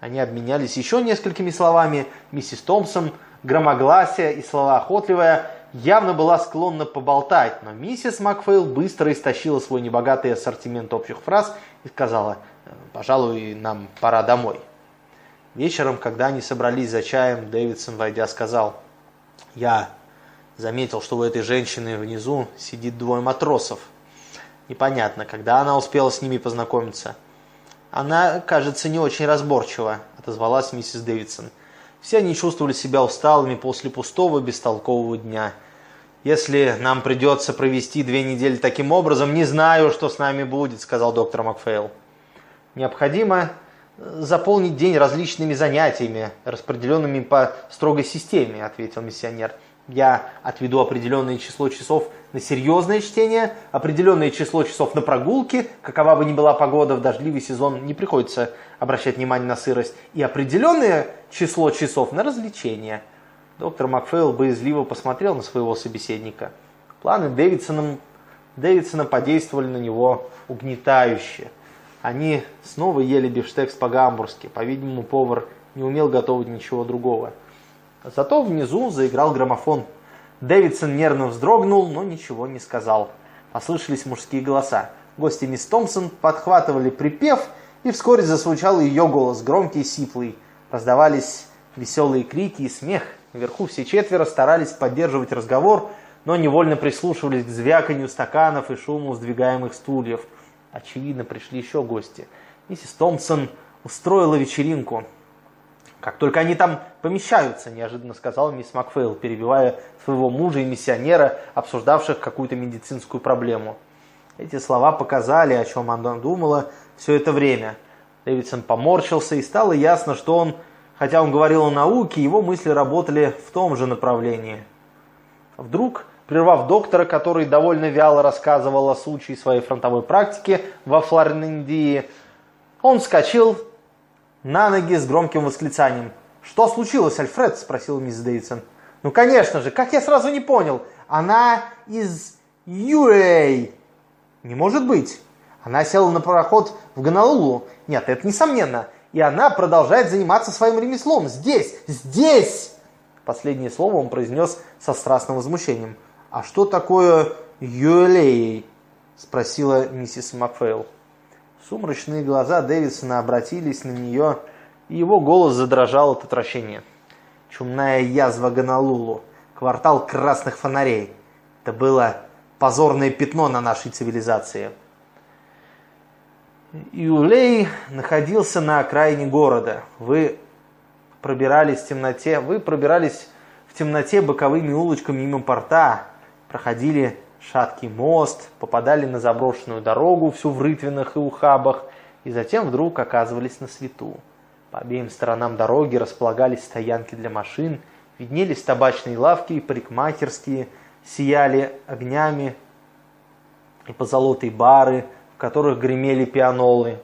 Они обменялись еще несколькими словами. Миссис Томпсон, громогласия и слова охотливая, явно была склонна поболтать, но миссис Макфейл быстро истощила свой небогатый ассортимент общих фраз и сказала, пожалуй, нам пора домой. Вечером, когда они собрались за чаем, Дэвидсон, войдя, сказал, я заметил, что у этой женщины внизу сидит двое матросов. Непонятно, когда она успела с ними познакомиться – «Она, кажется, не очень разборчива», – отозвалась миссис Дэвидсон. Все они чувствовали себя усталыми после пустого, бестолкового дня. «Если нам придется провести две недели таким образом, не знаю, что с нами будет», – сказал доктор Макфейл. «Необходимо заполнить день различными занятиями, распределенными по строгой системе», – ответил миссионер. Я отведу определенное число часов на серьезное чтение, определенное число часов на прогулки, какова бы ни была погода в дождливый сезон, не приходится обращать внимание на сырость, и определенное число часов на развлечения. Доктор Макфейл боязливо посмотрел на своего собеседника. Планы Дэвидсона, Дэвидсона подействовали на него угнетающе. Они снова ели бифштекс по-гамбургски. По-видимому, повар не умел готовить ничего другого. Зато внизу заиграл граммофон. Дэвидсон нервно вздрогнул, но ничего не сказал. Послышались мужские голоса. Гости мисс Томпсон подхватывали припев, и вскоре зазвучал ее голос, громкий и сиплый. Раздавались веселые крики и смех. Наверху все четверо старались поддерживать разговор, но невольно прислушивались к звяканью стаканов и шуму сдвигаемых стульев. Очевидно, пришли еще гости. Миссис Томпсон устроила вечеринку. «Как только они там помещаются», – неожиданно сказал мисс Макфейл, перебивая своего мужа и миссионера, обсуждавших какую-то медицинскую проблему. Эти слова показали, о чем она думала все это время. Дэвидсон поморщился, и стало ясно, что он, хотя он говорил о науке, его мысли работали в том же направлении. Вдруг Прервав доктора, который довольно вяло рассказывал о случае своей фронтовой практики во Флориндии, он вскочил на ноги с громким восклицанием. «Что случилось, Альфред?» – спросил мисс Дэвидсон. «Ну, конечно же, как я сразу не понял, она из Юэй!» «Не может быть!» Она села на пароход в Гонолулу. Нет, это несомненно. И она продолжает заниматься своим ремеслом. Здесь! Здесь! Последнее слово он произнес со страстным возмущением. «А что такое Юэлей?» – спросила миссис Макфейл. Сумрачные глаза Дэвидсона обратились на нее, и его голос задрожал от отвращения. Чумная язва Гонолулу, квартал красных фонарей. Это было позорное пятно на нашей цивилизации. Юлей находился на окраине города. Вы пробирались в темноте, вы пробирались в темноте боковыми улочками мимо порта, проходили шаткий мост, попадали на заброшенную дорогу, всю в рытвинах и ухабах, и затем вдруг оказывались на свету. По обеим сторонам дороги располагались стоянки для машин, виднелись табачные лавки и парикмахерские, сияли огнями и позолотые бары – которых гремели пианолы.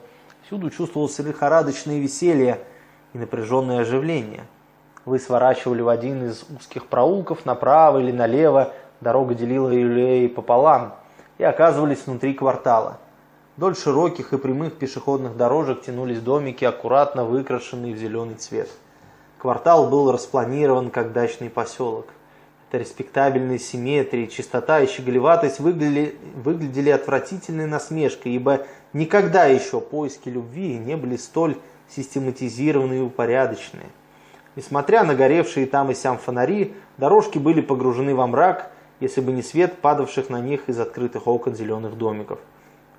Всюду чувствовалось лихорадочное веселье и напряженное оживление. Вы сворачивали в один из узких проулков направо или налево, дорога делила Юлей пополам, и оказывались внутри квартала. Вдоль широких и прямых пешеходных дорожек тянулись домики, аккуратно выкрашенные в зеленый цвет. Квартал был распланирован как дачный поселок. Это респектабельная симметрия, чистота и щеголеватость выглядели, выглядели отвратительной насмешкой, ибо никогда еще поиски любви не были столь систематизированы и упорядочены. Несмотря на горевшие там и сям фонари, дорожки были погружены во мрак, если бы не свет, падавших на них из открытых окон зеленых домиков.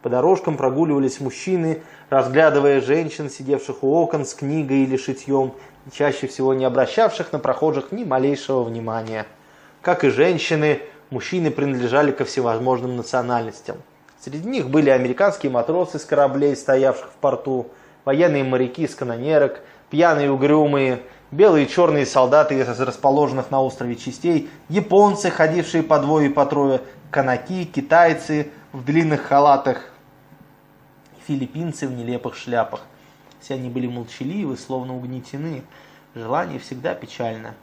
По дорожкам прогуливались мужчины, разглядывая женщин, сидевших у окон с книгой или шитьем, чаще всего не обращавших на прохожих ни малейшего внимания. Как и женщины, мужчины принадлежали ко всевозможным национальностям. Среди них были американские матросы с кораблей, стоявших в порту, военные моряки с канонерок, пьяные угрюмые, белые и черные солдаты из расположенных на острове частей, японцы, ходившие по двое и по трое, канаки, китайцы в длинных халатах, филиппинцы в нелепых шляпах. Все они были молчаливы, словно угнетены. Желание всегда печально.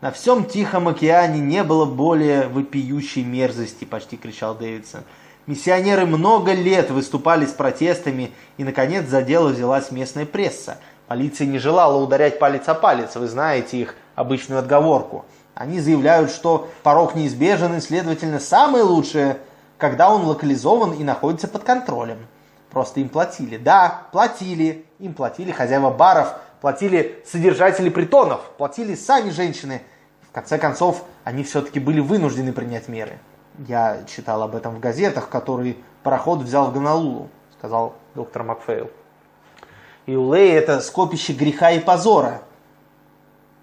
На всем Тихом океане не было более вопиющей мерзости, почти кричал Дэвидсон. Миссионеры много лет выступали с протестами, и, наконец, за дело взялась местная пресса. Полиция не желала ударять палец о палец, вы знаете их обычную отговорку. Они заявляют, что порог неизбежен, и, следовательно, самое лучшее, когда он локализован и находится под контролем. Просто им платили. Да, платили. Им платили хозяева баров – платили содержатели притонов, платили сами женщины. В конце концов, они все-таки были вынуждены принять меры. Я читал об этом в газетах, которые пароход взял в Гонолулу, сказал доктор Макфейл. И Улей это скопище греха и позора.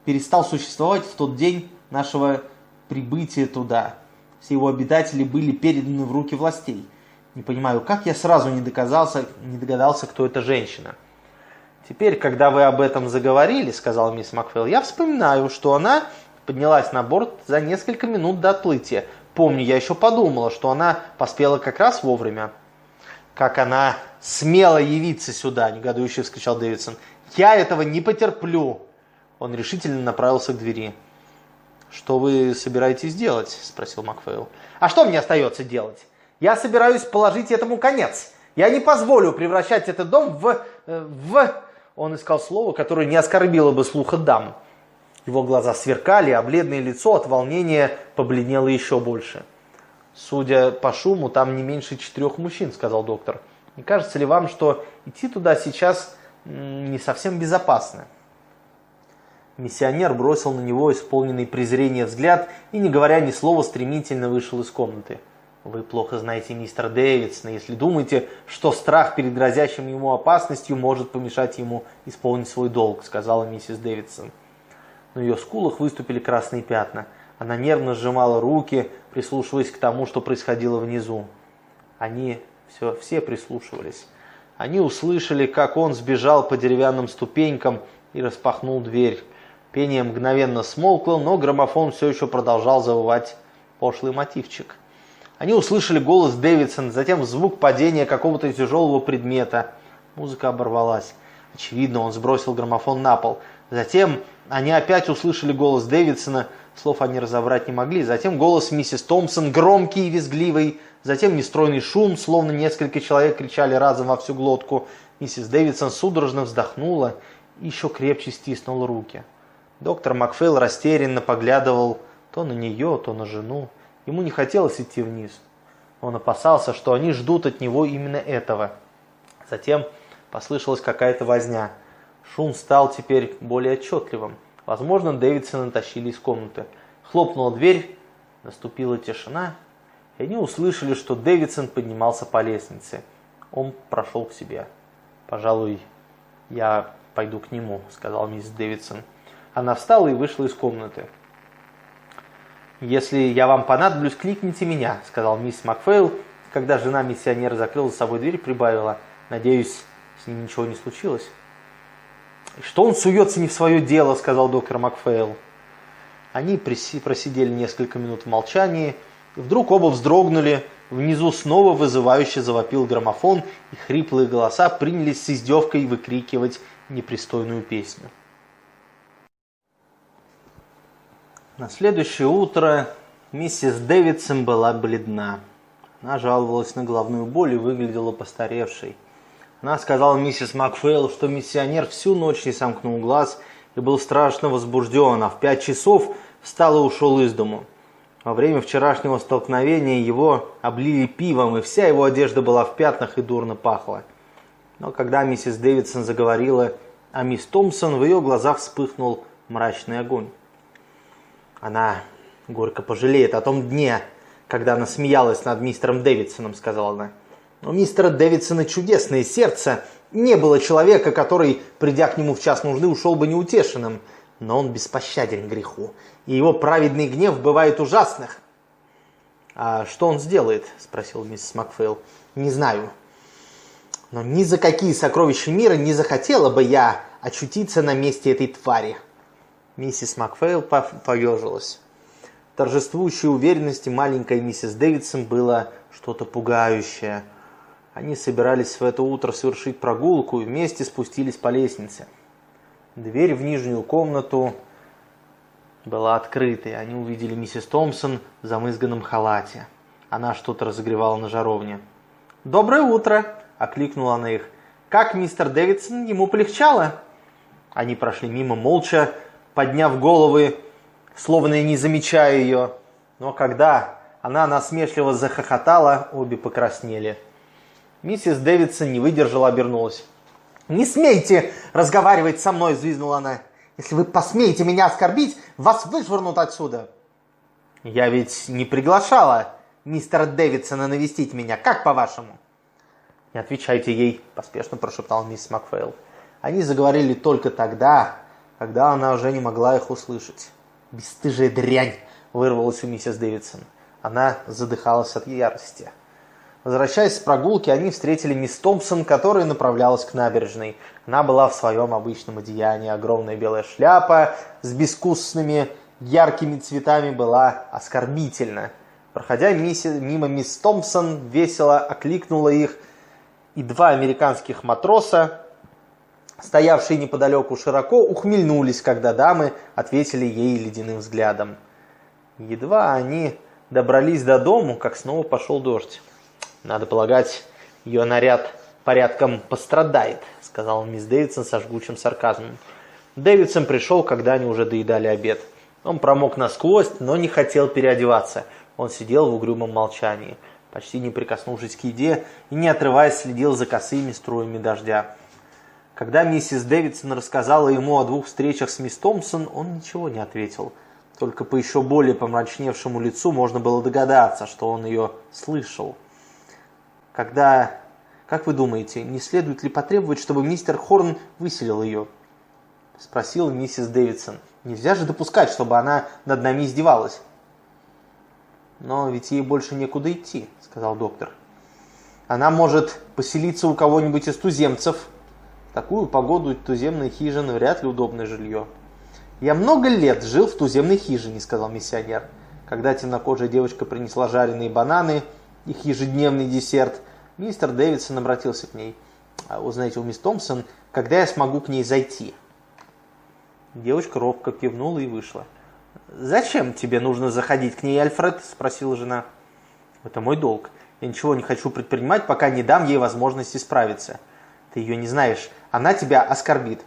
Перестал существовать в тот день нашего прибытия туда. Все его обитатели были переданы в руки властей. Не понимаю, как я сразу не, доказался, не догадался, кто эта женщина. Теперь, когда вы об этом заговорили, сказала мисс Макфелл, я вспоминаю, что она поднялась на борт за несколько минут до отплытия. Помню, я еще подумала, что она поспела как раз вовремя. Как она смела явиться сюда, негодующе вскричал Дэвидсон. Я этого не потерплю. Он решительно направился к двери. «Что вы собираетесь делать?» – спросил Макфейл. «А что мне остается делать? Я собираюсь положить этому конец. Я не позволю превращать этот дом в... Э, в он искал слово, которое не оскорбило бы слуха дам. Его глаза сверкали, а бледное лицо от волнения побледнело еще больше. «Судя по шуму, там не меньше четырех мужчин», — сказал доктор. «Не кажется ли вам, что идти туда сейчас не совсем безопасно?» Миссионер бросил на него исполненный презрения взгляд и, не говоря ни слова, стремительно вышел из комнаты. Вы плохо знаете мистера Дэвидсона, если думаете, что страх перед грозящим ему опасностью может помешать ему исполнить свой долг, сказала миссис Дэвидсон. На ее скулах выступили красные пятна. Она нервно сжимала руки, прислушиваясь к тому, что происходило внизу. Они все, все прислушивались. Они услышали, как он сбежал по деревянным ступенькам и распахнул дверь. Пение мгновенно смолкло, но граммофон все еще продолжал завывать Пошлый мотивчик. Они услышали голос Дэвидсона, затем звук падения какого-то тяжелого предмета. Музыка оборвалась. Очевидно, он сбросил граммофон на пол. Затем они опять услышали голос Дэвидсона, слов они разобрать не могли. Затем голос миссис Томпсон, громкий и визгливый. Затем нестройный шум, словно несколько человек кричали разом во всю глотку. Миссис Дэвидсон судорожно вздохнула и еще крепче стиснула руки. Доктор Макфейл растерянно поглядывал то на нее, то на жену. Ему не хотелось идти вниз. Он опасался, что они ждут от него именно этого. Затем послышалась какая-то возня. Шум стал теперь более отчетливым. Возможно, Дэвидсона тащили из комнаты. Хлопнула дверь, наступила тишина, и они услышали, что Дэвидсон поднимался по лестнице. Он прошел к себе. «Пожалуй, я пойду к нему», — сказал мисс Дэвидсон. Она встала и вышла из комнаты. «Если я вам понадоблюсь, кликните меня», — сказал мисс Макфейл. Когда жена миссионера закрыла за собой дверь, прибавила. «Надеюсь, с ним ничего не случилось». «Что он суется не в свое дело», — сказал доктор Макфейл. Они просидели несколько минут в молчании. И вдруг оба вздрогнули. Внизу снова вызывающе завопил граммофон, и хриплые голоса принялись с издевкой выкрикивать непристойную песню. На следующее утро миссис Дэвидсон была бледна. Она жаловалась на головную боль и выглядела постаревшей. Она сказала миссис Макфейл, что миссионер всю ночь не сомкнул глаз и был страшно возбужден, а в пять часов встал и ушел из дому. Во время вчерашнего столкновения его облили пивом, и вся его одежда была в пятнах и дурно пахла. Но когда миссис Дэвидсон заговорила о мисс Томпсон, в ее глазах вспыхнул мрачный огонь. Она горько пожалеет о том дне, когда она смеялась над мистером Дэвидсоном, сказала она. У мистера Дэвидсона чудесное сердце. Не было человека, который, придя к нему в час нужды, ушел бы неутешенным. Но он беспощаден греху, и его праведный гнев бывает ужасных. «А что он сделает?» – спросил миссис Макфейл. «Не знаю. Но ни за какие сокровища мира не захотела бы я очутиться на месте этой твари». Миссис Макфейл поежилась. Торжествующей уверенности маленькой миссис Дэвидсон было что-то пугающее. Они собирались в это утро совершить прогулку и вместе спустились по лестнице. Дверь в нижнюю комнату была открыта, и они увидели миссис Томпсон в замызганном халате. Она что-то разогревала на жаровне. «Доброе утро!» – окликнула она их. «Как мистер Дэвидсон? Ему полегчало?» Они прошли мимо молча, подняв головы, словно и не замечая ее. Но когда она насмешливо захохотала, обе покраснели. Миссис Дэвидсон не выдержала, обернулась. «Не смейте разговаривать со мной!» – взвизгнула она. «Если вы посмеете меня оскорбить, вас вышвырнут отсюда!» «Я ведь не приглашала мистера Дэвидсона навестить меня. Как по-вашему?» «Не отвечайте ей», – поспешно прошептал мисс Макфейл. Они заговорили только тогда, когда она уже не могла их услышать. «Бесстыжая дрянь!» – вырвалась у миссис Дэвидсон. Она задыхалась от ярости. Возвращаясь с прогулки, они встретили мисс Томпсон, которая направлялась к набережной. Она была в своем обычном одеянии. Огромная белая шляпа с бескусными яркими цветами была оскорбительна. Проходя мимо мисс Томпсон, весело окликнула их, и два американских матроса стоявшие неподалеку, широко ухмельнулись, когда дамы ответили ей ледяным взглядом. Едва они добрались до дому, как снова пошел дождь. «Надо полагать, ее наряд порядком пострадает», сказал мисс Дэвидсон со жгучим сарказмом. Дэвидсон пришел, когда они уже доедали обед. Он промок насквозь, но не хотел переодеваться. Он сидел в угрюмом молчании, почти не прикоснувшись к еде и не отрываясь следил за косыми струями дождя. Когда миссис Дэвидсон рассказала ему о двух встречах с мисс Томпсон, он ничего не ответил. Только по еще более помрачневшему лицу можно было догадаться, что он ее слышал. Когда, как вы думаете, не следует ли потребовать, чтобы мистер Хорн выселил ее? Спросила миссис Дэвидсон. Нельзя же допускать, чтобы она над нами издевалась. Но ведь ей больше некуда идти, сказал доктор. Она может поселиться у кого-нибудь из туземцев, такую погоду туземная хижина вряд ли удобное жилье. «Я много лет жил в туземной хижине», — сказал миссионер. Когда темнокожая девочка принесла жареные бананы, их ежедневный десерт, мистер Дэвидсон обратился к ней. «А «Узнаете у мисс Томпсон, когда я смогу к ней зайти?» Девочка робко кивнула и вышла. «Зачем тебе нужно заходить к ней, Альфред?» – спросила жена. «Это мой долг. Я ничего не хочу предпринимать, пока не дам ей возможности справиться. Ты ее не знаешь. Она тебя оскорбит.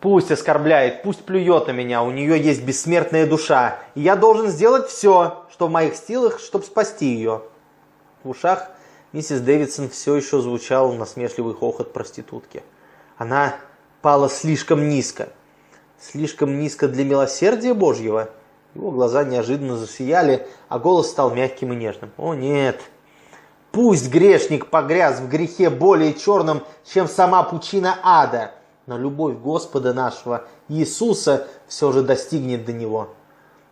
Пусть оскорбляет, пусть плюет на меня, у нее есть бессмертная душа, и я должен сделать все, что в моих силах, чтобы спасти ее. В ушах миссис Дэвидсон все еще звучал насмешливый хохот проститутки. Она пала слишком низко. Слишком низко для милосердия Божьего. Его глаза неожиданно засияли, а голос стал мягким и нежным. О нет, пусть грешник погряз в грехе более черном, чем сама пучина ада – но любовь Господа нашего Иисуса все же достигнет до него.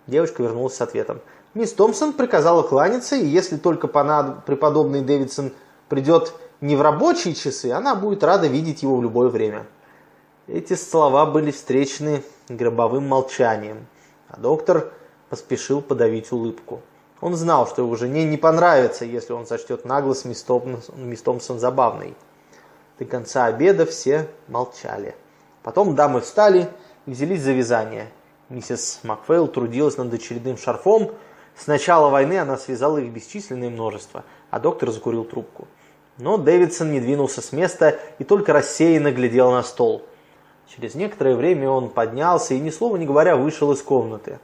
Девочка вернулась с ответом. Мисс Томпсон приказала кланяться, и если только понад... преподобный Дэвидсон придет не в рабочие часы, она будет рада видеть его в любое время. Эти слова были встречены гробовым молчанием, а доктор поспешил подавить улыбку. Он знал, что его жене не понравится, если он сочтет наглость мисс Томпсон, мисс Томпсон забавной. До конца обеда все молчали. Потом дамы встали и взялись за вязание. Миссис Макфейл трудилась над очередным шарфом. С начала войны она связала их бесчисленное множество, а доктор закурил трубку. Но Дэвидсон не двинулся с места и только рассеянно глядел на стол. Через некоторое время он поднялся и, ни слова не говоря, вышел из комнаты.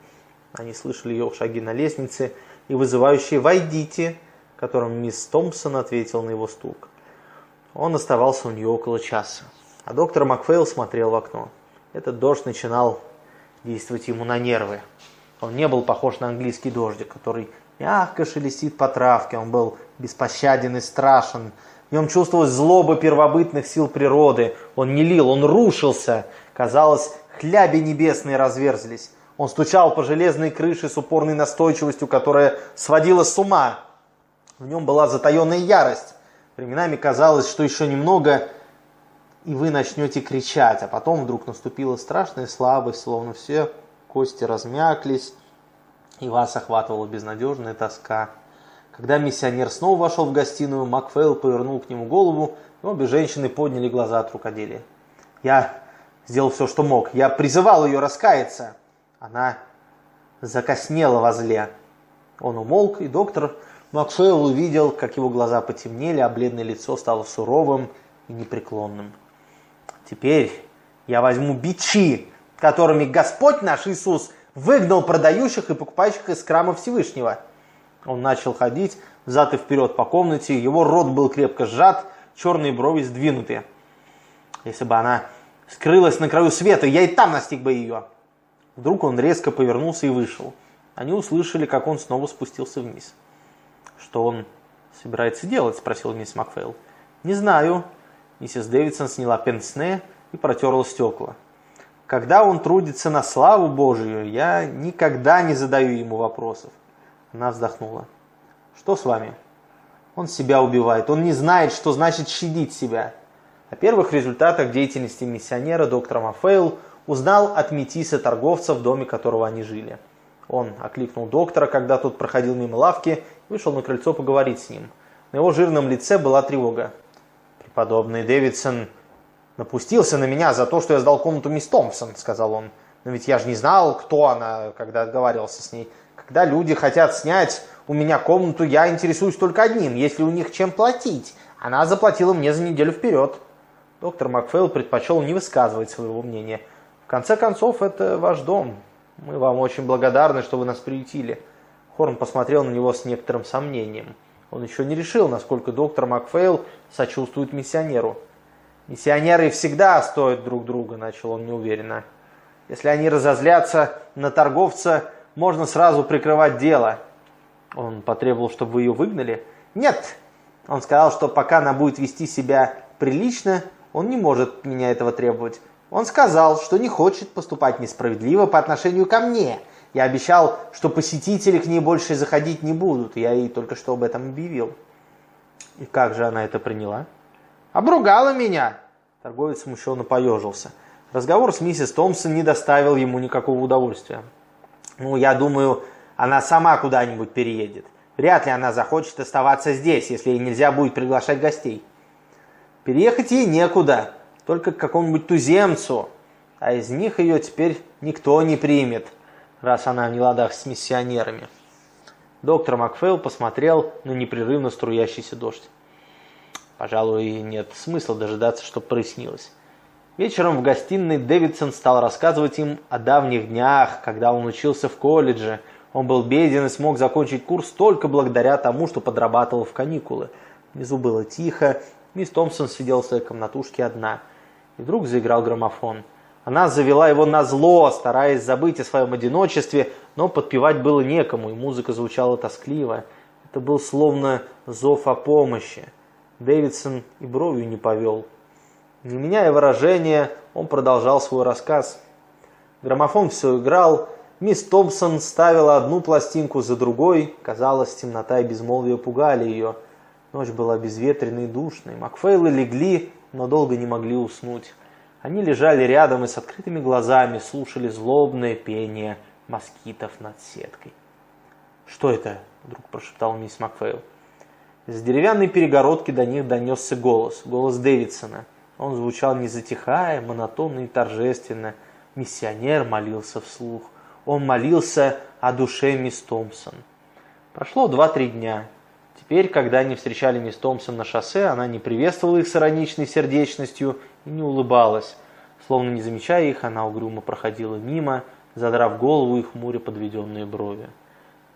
Они слышали ее шаги на лестнице и вызывающие «Войдите!», которым мисс Томпсон ответил на его стук. Он оставался у нее около часа, а доктор Макфейл смотрел в окно. Этот дождь начинал действовать ему на нервы. Он не был похож на английский дождик, который мягко шелестит по травке. Он был беспощаден и страшен. В нем чувствовалась злоба первобытных сил природы. Он не лил, он рушился. Казалось, хляби небесные разверзлись. Он стучал по железной крыше с упорной настойчивостью, которая сводила с ума. В нем была затаенная ярость. Временами казалось, что еще немного, и вы начнете кричать, а потом вдруг наступила страшная слабость, словно все кости размяклись, и вас охватывала безнадежная тоска. Когда миссионер снова вошел в гостиную, Макфейл повернул к нему голову, и обе женщины подняли глаза от рукоделия. «Я сделал все, что мог. Я призывал ее раскаяться». Она закоснела во зле. Он умолк, и доктор Максуэлл увидел, как его глаза потемнели, а бледное лицо стало суровым и непреклонным. «Теперь я возьму бичи, которыми Господь наш Иисус выгнал продающих и покупающих из храма Всевышнего». Он начал ходить взад и вперед по комнате, его рот был крепко сжат, черные брови сдвинуты. Если бы она скрылась на краю света, я и там настиг бы ее. Вдруг он резко повернулся и вышел. Они услышали, как он снова спустился вниз. «Что он собирается делать?» – спросил мисс Макфейл. «Не знаю». Миссис Дэвидсон сняла пенсне и протерла стекла. «Когда он трудится на славу Божию, я никогда не задаю ему вопросов». Она вздохнула. «Что с вами?» «Он себя убивает. Он не знает, что значит щадить себя». О первых результатах деятельности миссионера доктор Мафейл узнал от метиса торговца, в доме которого они жили. Он окликнул доктора, когда тот проходил мимо лавки, и вышел на крыльцо поговорить с ним. На его жирном лице была тревога. «Преподобный Дэвидсон напустился на меня за то, что я сдал комнату мисс Томпсон», — сказал он. «Но ведь я же не знал, кто она, когда отговаривался с ней. Когда люди хотят снять у меня комнату, я интересуюсь только одним, если у них чем платить. Она заплатила мне за неделю вперед». Доктор Макфейл предпочел не высказывать своего мнения. «В конце концов, это ваш дом. Мы вам очень благодарны, что вы нас приютили». Хорн посмотрел на него с некоторым сомнением. Он еще не решил, насколько доктор Макфейл сочувствует миссионеру. «Миссионеры всегда стоят друг друга», – начал он неуверенно. «Если они разозлятся на торговца, можно сразу прикрывать дело». Он потребовал, чтобы вы ее выгнали? «Нет!» Он сказал, что пока она будет вести себя прилично, он не может меня этого требовать. Он сказал, что не хочет поступать несправедливо по отношению ко мне. Я обещал, что посетители к ней больше заходить не будут. Я ей только что об этом объявил. И как же она это приняла? Обругала меня. Торговец смущенно поежился. Разговор с миссис Томпсон не доставил ему никакого удовольствия. Ну, я думаю, Она сама куда-нибудь переедет. Вряд ли она захочет оставаться здесь, если ей нельзя будет приглашать гостей. Переехать ей некуда, только к какому-нибудь туземцу, а из них ее теперь никто не примет, раз она в неладах с миссионерами. Доктор Макфейл посмотрел на непрерывно струящийся дождь. Пожалуй, нет смысла дожидаться, чтобы прояснилось. Вечером в гостиной Дэвидсон стал рассказывать им о давних днях, когда он учился в колледже. Он был беден и смог закончить курс только благодаря тому, что подрабатывал в каникулы. Внизу было тихо, мисс Томпсон сидела в своей комнатушке одна. И вдруг заиграл граммофон. Она завела его на зло, стараясь забыть о своем одиночестве, но подпевать было некому, и музыка звучала тоскливо. Это был словно зов о помощи. Дэвидсон и бровью не повел. Не меняя выражения, он продолжал свой рассказ. Граммофон все играл, мисс Томпсон ставила одну пластинку за другой, казалось, темнота и безмолвие пугали ее. Ночь была безветренной и душной. Макфейлы легли, но долго не могли уснуть. Они лежали рядом и с открытыми глазами слушали злобное пение москитов над сеткой. «Что это?» – вдруг прошептал мисс Макфейл. Из деревянной перегородки до них донесся голос, голос Дэвидсона. Он звучал не затихая, монотонно и торжественно. Миссионер молился вслух. Он молился о душе мисс Томпсон. Прошло два-три дня. Теперь, когда они встречали мисс Томпсон на шоссе, она не приветствовала их с ироничной сердечностью и не улыбалась. Словно не замечая их, она угрюмо проходила мимо, задрав голову и хмуря подведенные брови.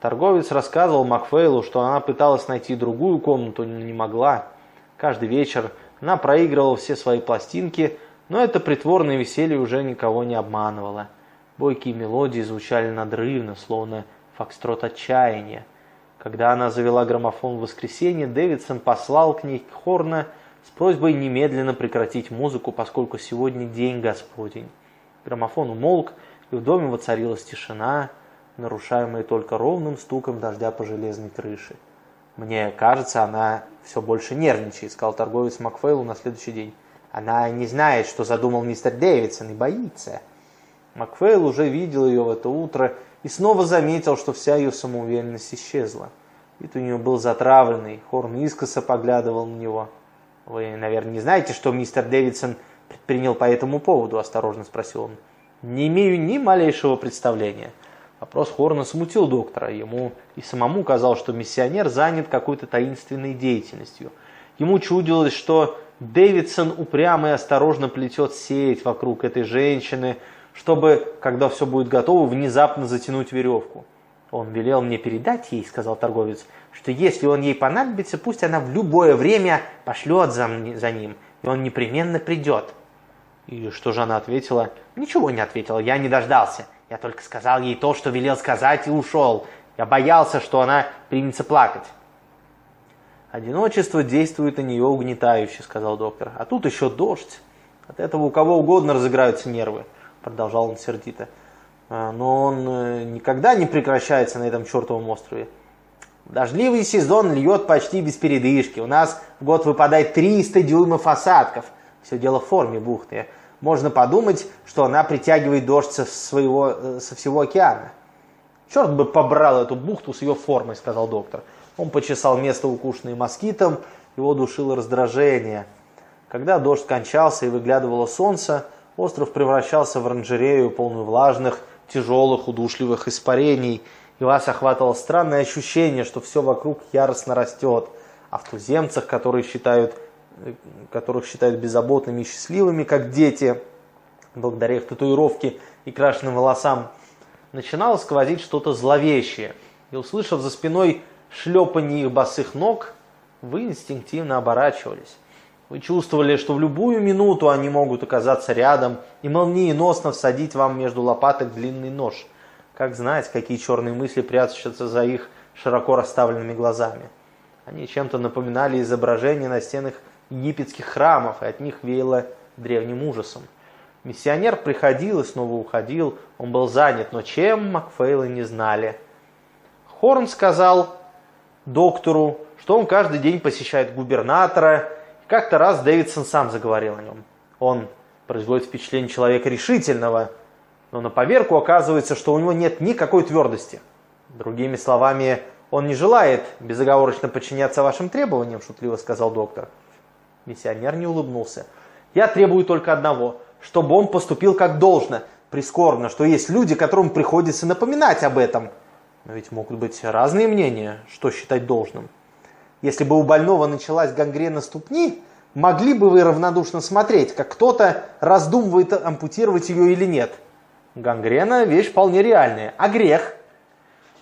Торговец рассказывал Макфейлу, что она пыталась найти другую комнату, но не могла. Каждый вечер она проигрывала все свои пластинки, но это притворное веселье уже никого не обманывало. Бойкие мелодии звучали надрывно, словно фокстрот отчаяния. Когда она завела граммофон в воскресенье, Дэвидсон послал к ней Хорна с просьбой немедленно прекратить музыку, поскольку сегодня день Господень. Граммофон умолк, и в доме воцарилась тишина, нарушаемые только ровным стуком дождя по железной крыше. «Мне кажется, она все больше нервничает», — сказал торговец Макфейлу на следующий день. «Она не знает, что задумал мистер Дэвидсон, и боится». Макфейл уже видел ее в это утро и снова заметил, что вся ее самоуверенность исчезла. Вид у нее был затравленный, Хорн искоса поглядывал на него. «Вы, наверное, не знаете, что мистер Дэвидсон предпринял по этому поводу?» – осторожно спросил он. «Не имею ни малейшего представления». Вопрос Хорна смутил доктора. Ему и самому казалось, что миссионер занят какой-то таинственной деятельностью. Ему чудилось, что Дэвидсон упрямо и осторожно плетет сеть вокруг этой женщины, чтобы, когда все будет готово, внезапно затянуть веревку. «Он велел мне передать ей, — сказал торговец, — что если он ей понадобится, пусть она в любое время пошлет за, за ним, и он непременно придет». И что же она ответила? «Ничего не ответила, я не дождался. Я только сказал ей то, что велел сказать, и ушел. Я боялся, что она примется плакать. «Одиночество действует на нее угнетающе», — сказал доктор. «А тут еще дождь. От этого у кого угодно разыграются нервы», — продолжал он сердито. «А, «Но он э, никогда не прекращается на этом чертовом острове. Дождливый сезон льет почти без передышки. У нас в год выпадает 300 дюймов осадков. Все дело в форме бухты можно подумать, что она притягивает дождь со, своего, э, со всего океана. Черт бы побрал эту бухту с ее формой, сказал доктор. Он почесал место, укушенное москитом, его душило раздражение. Когда дождь кончался и выглядывало солнце, остров превращался в оранжерею, полную влажных, тяжелых, удушливых испарений, и вас охватывало странное ощущение, что все вокруг яростно растет, а в туземцах, которые считают которых считают беззаботными и счастливыми, как дети, благодаря их татуировке и крашенным волосам, начинало сквозить что-то зловещее. И услышав за спиной шлепанье их босых ног, вы инстинктивно оборачивались. Вы чувствовали, что в любую минуту они могут оказаться рядом и молниеносно всадить вам между лопаток длинный нож. Как знать, какие черные мысли прячутся за их широко расставленными глазами. Они чем-то напоминали изображения на стенах египетских храмов, и от них веяло древним ужасом. Миссионер приходил и снова уходил, он был занят, но чем Макфейлы не знали. Хорн сказал доктору, что он каждый день посещает губернатора, и как-то раз Дэвидсон сам заговорил о нем. Он производит впечатление человека решительного, но на поверку оказывается, что у него нет никакой твердости. Другими словами, он не желает безоговорочно подчиняться вашим требованиям, шутливо сказал доктор. Миссионер не улыбнулся. Я требую только одного, чтобы он поступил как должно. Прискорбно, что есть люди, которым приходится напоминать об этом. Но ведь могут быть разные мнения, что считать должным. Если бы у больного началась гангрена ступни, могли бы вы равнодушно смотреть, как кто-то раздумывает, ампутировать ее или нет? Гангрена – вещь вполне реальная. А грех?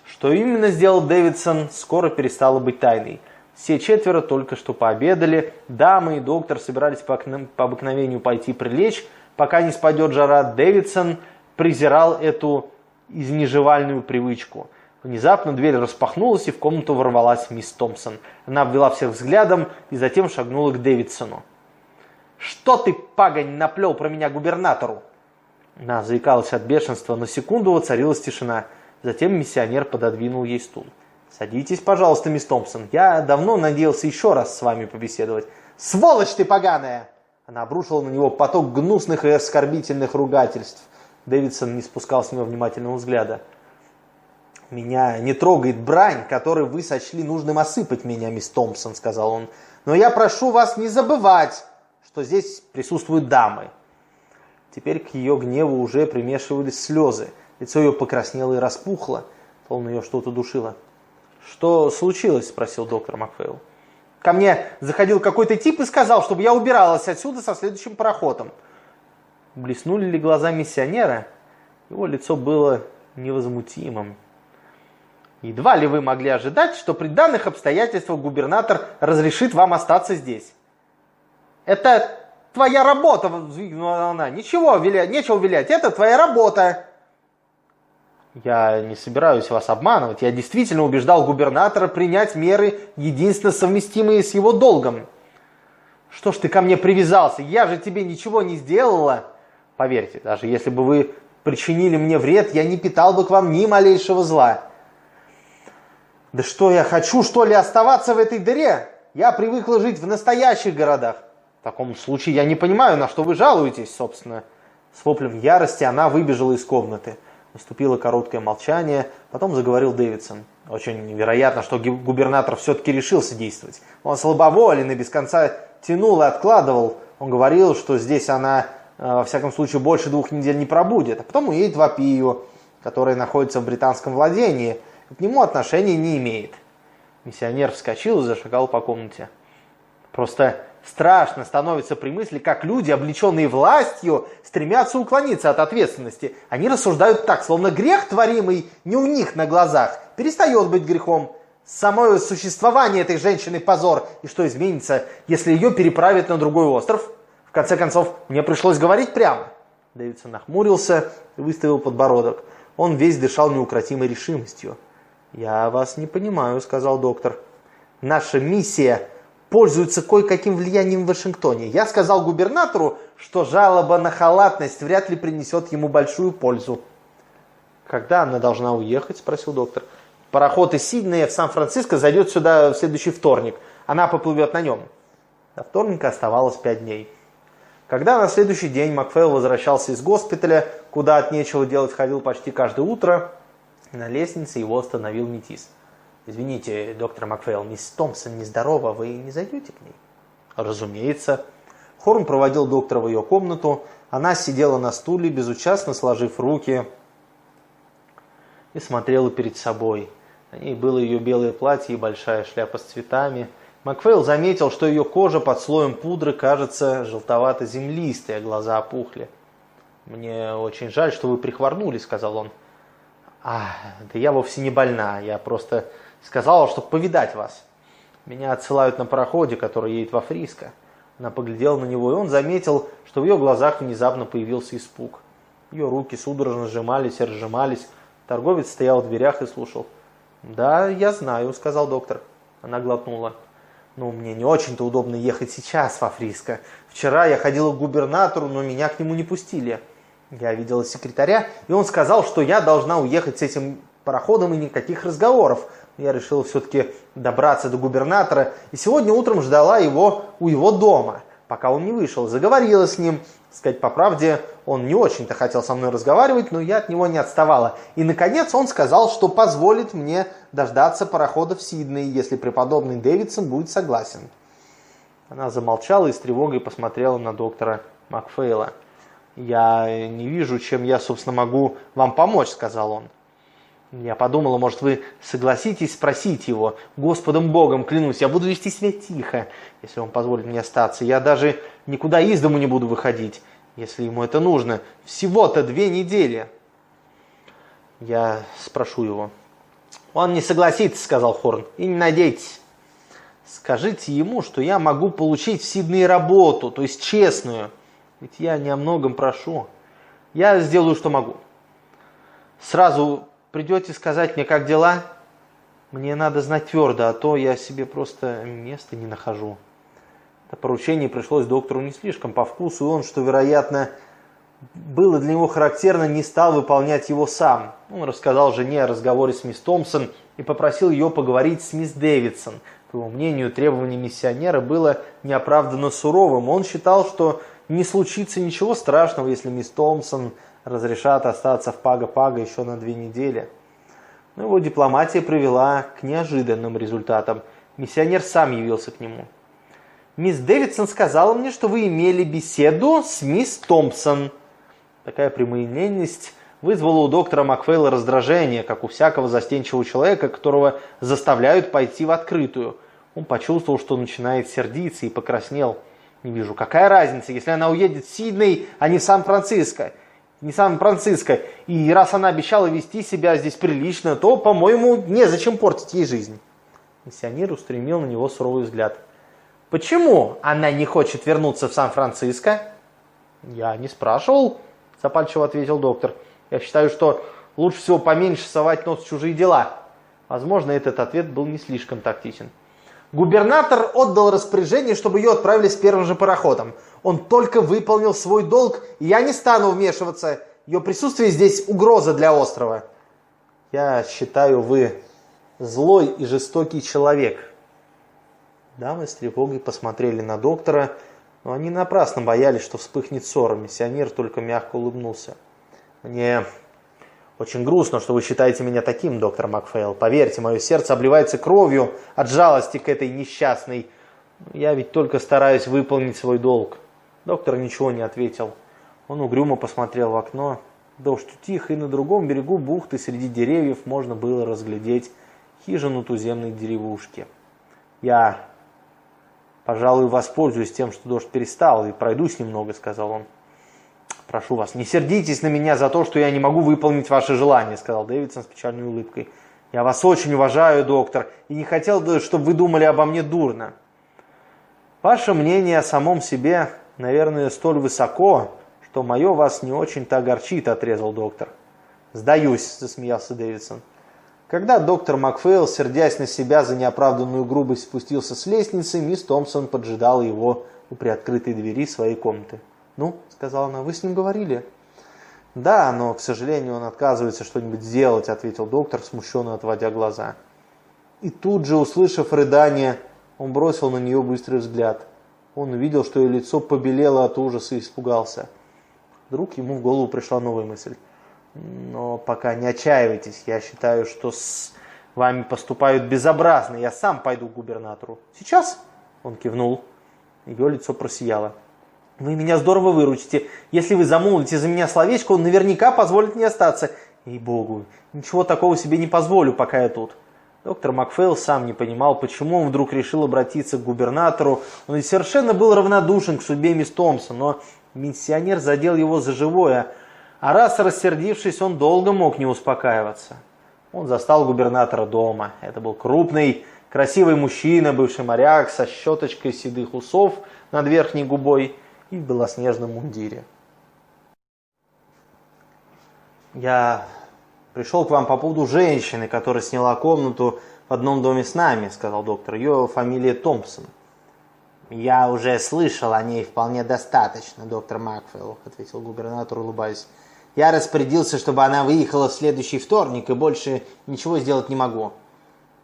Что именно сделал Дэвидсон, скоро перестало быть тайной. Все четверо только что пообедали, дамы и доктор собирались по, по обыкновению пойти прилечь, пока не спадет жара. Дэвидсон презирал эту изнеживальную привычку – Внезапно дверь распахнулась, и в комнату ворвалась мисс Томпсон. Она обвела всех взглядом и затем шагнула к Дэвидсону. «Что ты, пагань, наплел про меня губернатору?» Она заикалась от бешенства, на секунду воцарилась тишина. Затем миссионер пододвинул ей стул. «Садитесь, пожалуйста, мисс Томпсон. Я давно надеялся еще раз с вами побеседовать». «Сволочь ты поганая!» Она обрушила на него поток гнусных и оскорбительных ругательств. Дэвидсон не спускал с него внимательного взгляда. «Меня не трогает брань, которой вы сочли нужным осыпать меня, мисс Томпсон», — сказал он. «Но я прошу вас не забывать, что здесь присутствуют дамы». Теперь к ее гневу уже примешивались слезы. Лицо ее покраснело и распухло, словно ее что-то душило. «Что случилось?» – спросил доктор Макфейл. «Ко мне заходил какой-то тип и сказал, чтобы я убиралась отсюда со следующим пароходом». Блеснули ли глаза миссионера? Его лицо было невозмутимым. Едва ли вы могли ожидать, что при данных обстоятельствах губернатор разрешит вам остаться здесь. Это твоя работа, взвигнула она. Ничего, вилять, нечего вилять, это твоя работа. Я не собираюсь вас обманывать. Я действительно убеждал губернатора принять меры, единственно совместимые с его долгом. Что ж ты ко мне привязался? Я же тебе ничего не сделала. Поверьте, даже если бы вы причинили мне вред, я не питал бы к вам ни малейшего зла. Да что я хочу, что ли, оставаться в этой дыре? Я привыкла жить в настоящих городах. В таком случае я не понимаю, на что вы жалуетесь, собственно. С воплем ярости она выбежала из комнаты. Наступило короткое молчание, потом заговорил Дэвидсон. Очень вероятно, что губернатор все-таки решился действовать. Он слабоволен и без конца тянул и откладывал. Он говорил, что здесь она, э, во всяком случае, больше двух недель не пробудет. А потом уедет в Апию, которая находится в британском владении – к нему отношения не имеет. Миссионер вскочил и зашагал по комнате. Просто страшно становится при мысли, как люди, облеченные властью, стремятся уклониться от ответственности. Они рассуждают так, словно грех, творимый не у них на глазах, перестает быть грехом. Самое существование этой женщины позор. И что изменится, если ее переправят на другой остров? В конце концов, мне пришлось говорить прямо. Дэвидсон нахмурился и выставил подбородок. Он весь дышал неукротимой решимостью. «Я вас не понимаю», — сказал доктор. «Наша миссия пользуется кое-каким влиянием в Вашингтоне. Я сказал губернатору, что жалоба на халатность вряд ли принесет ему большую пользу». «Когда она должна уехать?» – спросил доктор. «Пароход из Сиднея в Сан-Франциско зайдет сюда в следующий вторник. Она поплывет на нем». До вторника оставалось пять дней. Когда на следующий день Макфейл возвращался из госпиталя, куда от нечего делать ходил почти каждое утро, на лестнице его остановил Метис. «Извините, доктор Макфейл, мисс Томпсон нездорова, вы не зайдете к ней?» «Разумеется». Хорн проводил доктора в ее комнату. Она сидела на стуле, безучастно сложив руки и смотрела перед собой. На ней было ее белое платье и большая шляпа с цветами. Макфейл заметил, что ее кожа под слоем пудры кажется желтовато-землистой, а глаза опухли. «Мне очень жаль, что вы прихворнули», — сказал он. А, да я вовсе не больна, я просто сказала, чтобы повидать вас. Меня отсылают на пароходе, который едет во Фриско. Она поглядела на него, и он заметил, что в ее глазах внезапно появился испуг. Ее руки судорожно сжимались и разжимались. Торговец стоял в дверях и слушал. «Да, я знаю», — сказал доктор. Она глотнула. «Ну, мне не очень-то удобно ехать сейчас во Фриско. Вчера я ходила к губернатору, но меня к нему не пустили. Я видела секретаря, и он сказал, что я должна уехать с этим пароходом и никаких разговоров. Я решила все-таки добраться до губернатора, и сегодня утром ждала его у его дома. пока он не вышел. Заговорила с ним. Сказать по правде, он не очень-то хотел со мной разговаривать, но я от него не отставала. И, наконец, он сказал, что позволит мне дождаться парохода в Сидней, если преподобный Дэвидсон будет согласен. Она замолчала и с тревогой посмотрела на доктора Макфейла. «Я не вижу, чем я, собственно, могу вам помочь», — сказал он. Я подумала, может, вы согласитесь спросить его. Господом Богом клянусь, я буду вести себя тихо, если он позволит мне остаться. Я даже никуда из дому не буду выходить, если ему это нужно. Всего-то две недели. Я спрошу его. Он не согласится, сказал Хорн, и не надейтесь. Скажите ему, что я могу получить в Сиднее работу, то есть честную. Ведь я не о многом прошу. Я сделаю, что могу. Сразу придете сказать мне, как дела? Мне надо знать твердо, а то я себе просто места не нахожу. Это поручение пришлось доктору не слишком по вкусу, и он, что, вероятно, было для него характерно, не стал выполнять его сам. Он рассказал жене о разговоре с мисс Томпсон и попросил ее поговорить с мисс Дэвидсон. По его мнению, требование миссионера было неоправданно суровым. Он считал, что не случится ничего страшного, если мисс Томпсон разрешат остаться в Пага-Пага еще на две недели. Но его дипломатия привела к неожиданным результатам. Миссионер сам явился к нему. «Мисс Дэвидсон сказала мне, что вы имели беседу с мисс Томпсон». Такая прямолинейность вызвала у доктора Макфейла раздражение, как у всякого застенчивого человека, которого заставляют пойти в открытую. Он почувствовал, что начинает сердиться и покраснел. «Не вижу, какая разница, если она уедет в Сидней, а не в Сан-Франциско?» Не Сан-Франциско, и раз она обещала вести себя здесь прилично, то, по-моему, незачем портить ей жизнь. Миссионер устремил на него суровый взгляд. Почему она не хочет вернуться в Сан-Франциско? Я не спрашивал, запальчиво ответил доктор. Я считаю, что лучше всего поменьше совать нос в чужие дела. Возможно, этот ответ был не слишком тактичен. Губернатор отдал распоряжение, чтобы ее отправили с первым же пароходом. Он только выполнил свой долг, и я не стану вмешиваться. Ее присутствие здесь угроза для острова. Я считаю, вы злой и жестокий человек. Дамы с тревогой посмотрели на доктора, но они напрасно боялись, что вспыхнет ссора. Миссионер только мягко улыбнулся. Мне очень грустно, что вы считаете меня таким, доктор Макфейл. Поверьте, мое сердце обливается кровью от жалости к этой несчастной. Я ведь только стараюсь выполнить свой долг. Доктор ничего не ответил. Он угрюмо посмотрел в окно. Дождь утих, и на другом берегу бухты среди деревьев можно было разглядеть хижину туземной деревушки. Я, пожалуй, воспользуюсь тем, что дождь перестал, и пройдусь немного, сказал он. «Прошу вас, не сердитесь на меня за то, что я не могу выполнить ваше желание», сказал Дэвидсон с печальной улыбкой. «Я вас очень уважаю, доктор, и не хотел, чтобы вы думали обо мне дурно. Ваше мнение о самом себе, наверное, столь высоко, что мое вас не очень-то огорчит», отрезал доктор. «Сдаюсь», засмеялся Дэвидсон. Когда доктор Макфейл, сердясь на себя за неоправданную грубость, спустился с лестницы, мисс Томпсон поджидала его у приоткрытой двери своей комнаты. «Ну», — сказала она, — «вы с ним говорили?» «Да, но, к сожалению, он отказывается что-нибудь сделать», — ответил доктор, смущенно отводя глаза. И тут же, услышав рыдание, он бросил на нее быстрый взгляд. Он увидел, что ее лицо побелело от ужаса и испугался. Вдруг ему в голову пришла новая мысль. «Но пока не отчаивайтесь, я считаю, что с вами поступают безобразно, я сам пойду к губернатору». «Сейчас?» — он кивнул. Ее лицо просияло. Вы меня здорово выручите. Если вы замолвите за меня словечко, он наверняка позволит мне остаться. И богу, ничего такого себе не позволю, пока я тут. Доктор Макфейл сам не понимал, почему он вдруг решил обратиться к губернатору. Он совершенно был равнодушен к судьбе мисс Томпсон, но миссионер задел его за живое. А раз рассердившись, он долго мог не успокаиваться. Он застал губернатора дома. Это был крупный, красивый мужчина, бывший моряк, со щеточкой седых усов над верхней губой – и в белоснежном мундире. «Я пришел к вам по поводу женщины, которая сняла комнату в одном доме с нами», сказал доктор. «Ее фамилия Томпсон». «Я уже слышал о ней вполне достаточно, доктор Макфелл», ответил губернатор, улыбаясь. «Я распорядился, чтобы она выехала в следующий вторник, и больше ничего сделать не могу».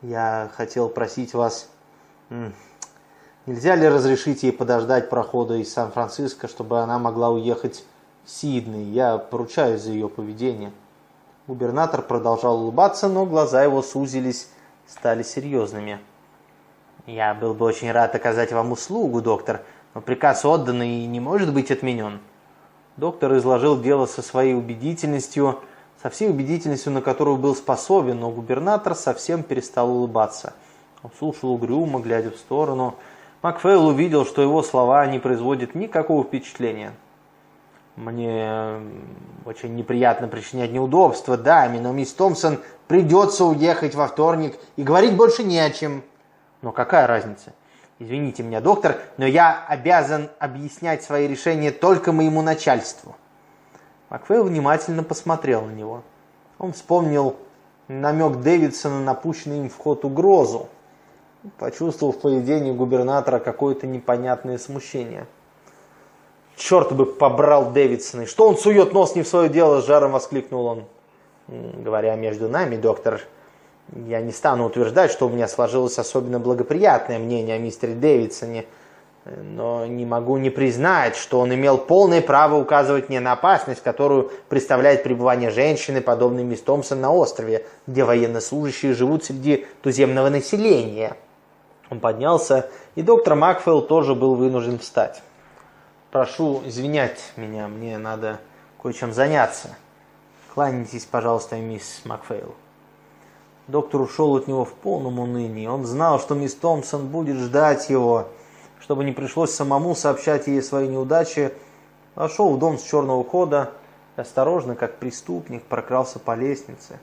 «Я хотел просить вас Нельзя ли разрешить ей подождать прохода из Сан-Франциско, чтобы она могла уехать в Сидней? Я поручаюсь за ее поведение. Губернатор продолжал улыбаться, но глаза его сузились, стали серьезными. «Я был бы очень рад оказать вам услугу, доктор, но приказ отдан и не может быть отменен». Доктор изложил дело со своей убедительностью, со всей убедительностью, на которую был способен, но губернатор совсем перестал улыбаться. Он слушал угрюмо, глядя в сторону. Макфейл увидел, что его слова не производят никакого впечатления. Мне очень неприятно причинять неудобства даме, но мисс Томпсон придется уехать во вторник и говорить больше не о чем. Но какая разница? Извините меня, доктор, но я обязан объяснять свои решения только моему начальству. Макфейл внимательно посмотрел на него. Он вспомнил намек Дэвидсона на пущенный им в ход угрозу. Почувствовал в поведении губернатора какое-то непонятное смущение. «Черт бы побрал Дэвидсона! Что он сует нос не в свое дело?» – с жаром воскликнул он. «Говоря между нами, доктор, я не стану утверждать, что у меня сложилось особенно благоприятное мнение о мистере Дэвидсоне, но не могу не признать, что он имел полное право указывать мне на опасность, которую представляет пребывание женщины, подобной мисс Томпсон на острове, где военнослужащие живут среди туземного населения. Он поднялся, и доктор Макфелл тоже был вынужден встать. Прошу извинять меня, мне надо кое-чем заняться. Кланяйтесь, пожалуйста, мисс Макфейл. Доктор ушел от него в полном унынии. Он знал, что мисс Томпсон будет ждать его, чтобы не пришлось самому сообщать ей свои неудачи. Вошел в дом с черного хода и осторожно, как преступник, прокрался по лестнице.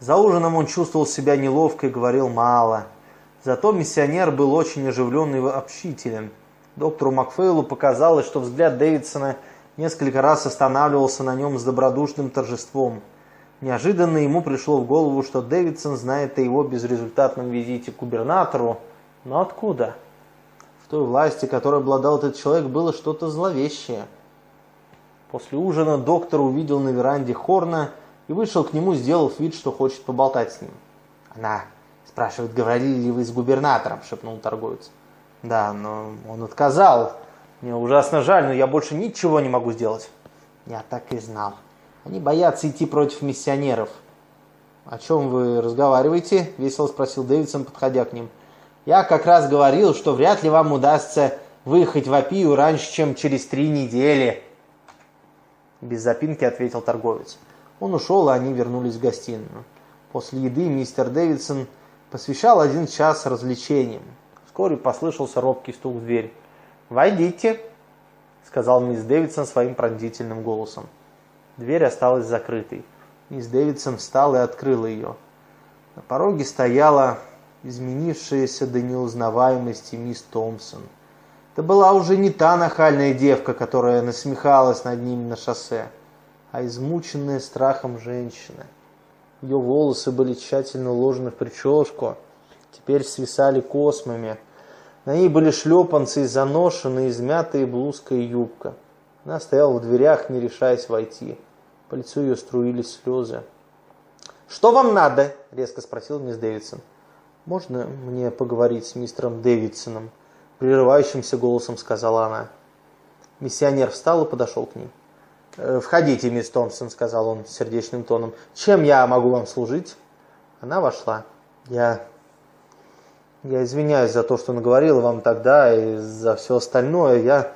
За ужином он чувствовал себя неловко и говорил мало. Зато миссионер был очень оживленный и общителен. Доктору Макфейлу показалось, что взгляд Дэвидсона несколько раз останавливался на нем с добродушным торжеством. Неожиданно ему пришло в голову, что Дэвидсон знает о его безрезультатном визите к губернатору. Но откуда? В той власти, которой обладал этот человек, было что-то зловещее. После ужина доктор увидел на веранде Хорна и вышел к нему, сделав вид, что хочет поболтать с ним. «Она спрашивает, говорили ли вы с губернатором?» – шепнул торговец. Да, но он отказал. Мне ужасно жаль, но я больше ничего не могу сделать. Я так и знал. Они боятся идти против миссионеров. О чем вы разговариваете? Весело спросил Дэвидсон, подходя к ним. Я как раз говорил, что вряд ли вам удастся выехать в Апию раньше, чем через три недели. Без запинки ответил торговец. Он ушел, а они вернулись в гостиную. После еды мистер Дэвидсон посвящал один час развлечениям. Вскоре послышался робкий стук в дверь. «Войдите», — сказал мисс Дэвидсон своим пронзительным голосом. Дверь осталась закрытой. Мисс Дэвидсон встала и открыла ее. На пороге стояла изменившаяся до неузнаваемости мисс Томпсон. Это была уже не та нахальная девка, которая насмехалась над ними на шоссе, а измученная страхом женщина. Ее волосы были тщательно уложены в прическу, теперь свисали космами, на ней были шлепанцы заношенные, измятые блузка и юбка. Она стояла в дверях, не решаясь войти. По лицу ее струились слезы. «Что вам надо?» – резко спросил мисс Дэвидсон. «Можно мне поговорить с мистером Дэвидсоном?» – прерывающимся голосом сказала она. Миссионер встал и подошел к ней. «Э, «Входите, мисс Томпсон», – сказал он сердечным тоном. «Чем я могу вам служить?» Она вошла. «Я я извиняюсь за то, что наговорила вам тогда и за все остальное. Я,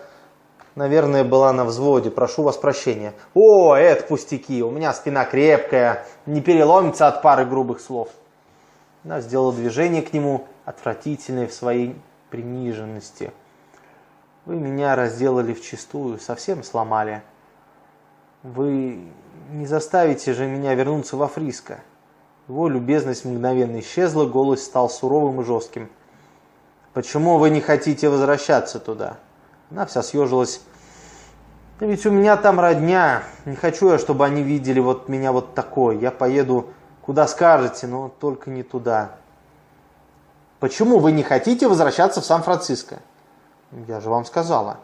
наверное, была на взводе. Прошу вас прощения. О, это пустяки. У меня спина крепкая. Не переломится от пары грубых слов. Она сделала движение к нему, отвратительное в своей приниженности. Вы меня разделали вчистую, совсем сломали. Вы не заставите же меня вернуться во Фриско. Его любезность мгновенно исчезла, голос стал суровым и жестким. «Почему вы не хотите возвращаться туда?» Она вся съежилась. «Да ведь у меня там родня. Не хочу я, чтобы они видели вот меня вот такой. Я поеду куда скажете, но только не туда». «Почему вы не хотите возвращаться в Сан-Франциско?» «Я же вам сказала».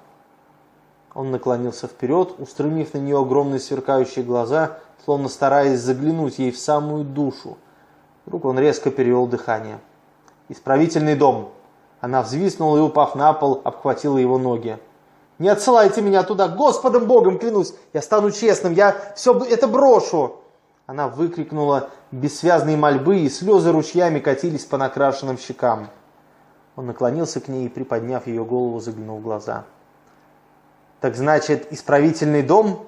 Он наклонился вперед, устремив на нее огромные сверкающие глаза, словно стараясь заглянуть ей в самую душу. Вдруг он резко перевел дыхание. «Исправительный дом. Она взвиснула и, упав на пол, обхватила его ноги. «Не отсылайте меня туда! Господом Богом клянусь! Я стану честным! Я все это брошу!» Она выкрикнула бессвязные мольбы, и слезы ручьями катились по накрашенным щекам. Он наклонился к ней и, приподняв ее голову, заглянул в глаза. «Так значит, исправительный дом?»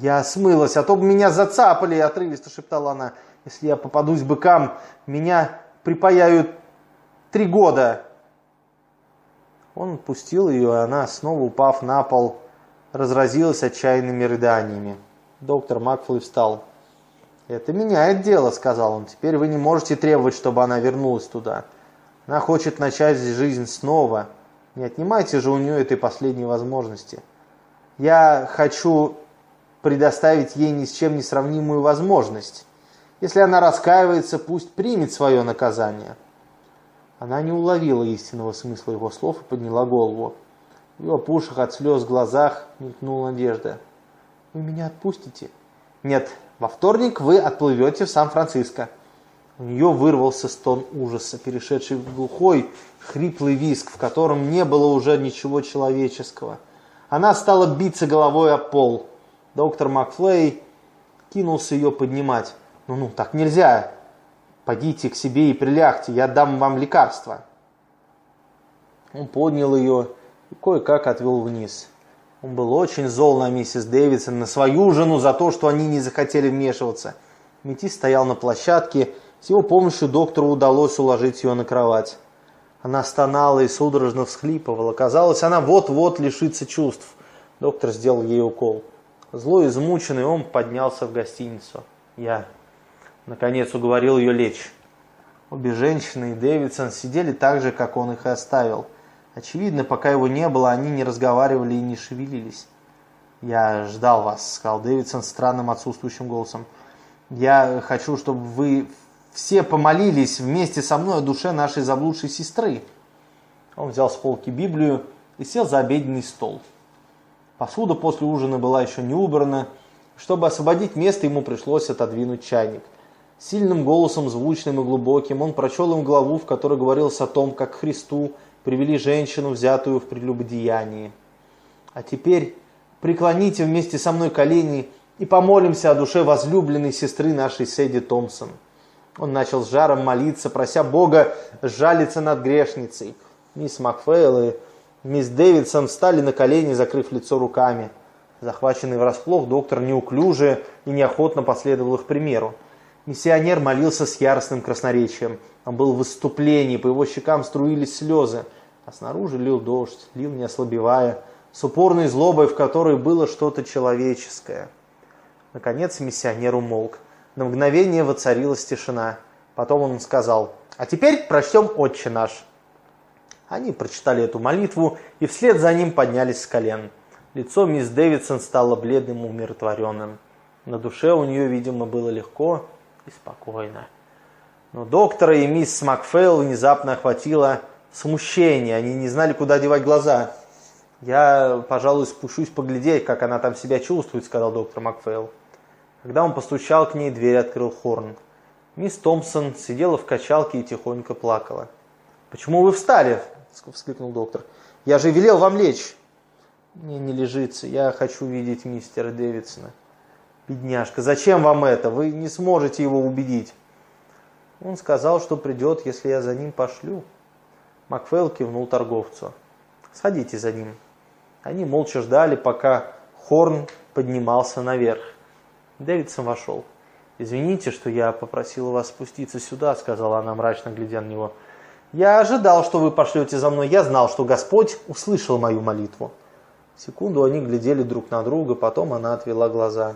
«Я смылась, а то бы меня зацапали!» – отрывисто шептала она. «Если я попадусь быкам, меня припаяют три года!» Он отпустил ее, и она, снова упав на пол, разразилась отчаянными рыданиями. Доктор Макфлой встал. «Это меняет дело», — сказал он. «Теперь вы не можете требовать, чтобы она вернулась туда. Она хочет начать жизнь снова. Не отнимайте же у нее этой последней возможности. Я хочу предоставить ей ни с чем не сравнимую возможность. Если она раскаивается, пусть примет свое наказание». Она не уловила истинного смысла его слов и подняла голову. В ее опушах от слез глазах мелькнула надежда. «Вы меня отпустите?» «Нет, во вторник вы отплывете в Сан-Франциско». У нее вырвался стон ужаса, перешедший в глухой, хриплый виск, в котором не было уже ничего человеческого. Она стала биться головой о пол. Доктор Макфлей кинулся ее поднимать. «Ну-ну, так нельзя. Пойдите к себе и прилягте, я дам вам лекарство. Он поднял ее и кое-как отвел вниз. Он был очень зол на миссис Дэвидсон, на свою жену за то, что они не захотели вмешиваться. Метис стоял на площадке, с его помощью доктору удалось уложить ее на кровать. Она стонала и судорожно всхлипывала. Казалось, она вот-вот лишится чувств. Доктор сделал ей укол. Злой измученный он поднялся в гостиницу. Я Наконец уговорил ее лечь. Обе женщины и Дэвидсон сидели так же, как он их и оставил. Очевидно, пока его не было, они не разговаривали и не шевелились. «Я ждал вас», — сказал Дэвидсон странным отсутствующим голосом. «Я хочу, чтобы вы все помолились вместе со мной о душе нашей заблудшей сестры». Он взял с полки Библию и сел за обеденный стол. Посуда после ужина была еще не убрана. Чтобы освободить место, ему пришлось отодвинуть чайник. Сильным голосом, звучным и глубоким, он прочел им главу, в которой говорилось о том, как Христу привели женщину, взятую в прелюбодеянии. А теперь преклоните вместе со мной колени и помолимся о душе возлюбленной сестры нашей Сэдди Томпсон. Он начал с жаром молиться, прося Бога жалиться над грешницей. Мисс Макфейл и мисс Дэвидсон встали на колени, закрыв лицо руками. Захваченный врасплох, доктор неуклюже и неохотно последовал их примеру. Миссионер молился с яростным красноречием. Он был в выступлении, по его щекам струились слезы, а снаружи лил дождь, лил не ослабевая, с упорной злобой, в которой было что-то человеческое. Наконец миссионер умолк. На мгновение воцарилась тишина. Потом он сказал, «А теперь прочтем «Отче наш». Они прочитали эту молитву и вслед за ним поднялись с колен. Лицо мисс Дэвидсон стало бледным и умиротворенным. На душе у нее, видимо, было легко, и спокойно. Но доктора и мисс Макфейл внезапно охватило смущение. Они не знали, куда девать глаза. «Я, пожалуй, спущусь поглядеть, как она там себя чувствует», — сказал доктор Макфейл. Когда он постучал к ней, дверь открыл Хорн. Мисс Томпсон сидела в качалке и тихонько плакала. «Почему вы встали?» — вскликнул доктор. «Я же велел вам лечь». «Мне не лежится. Я хочу видеть мистера Дэвидсона». Бедняжка, зачем вам это? Вы не сможете его убедить. Он сказал, что придет, если я за ним пошлю. Макфейл кивнул торговцу. Садитесь за ним. Они молча ждали, пока Хорн поднимался наверх. Дэвидсон вошел. «Извините, что я попросила вас спуститься сюда», — сказала она, мрачно глядя на него. «Я ожидал, что вы пошлете за мной. Я знал, что Господь услышал мою молитву». Секунду они глядели друг на друга, потом она отвела глаза.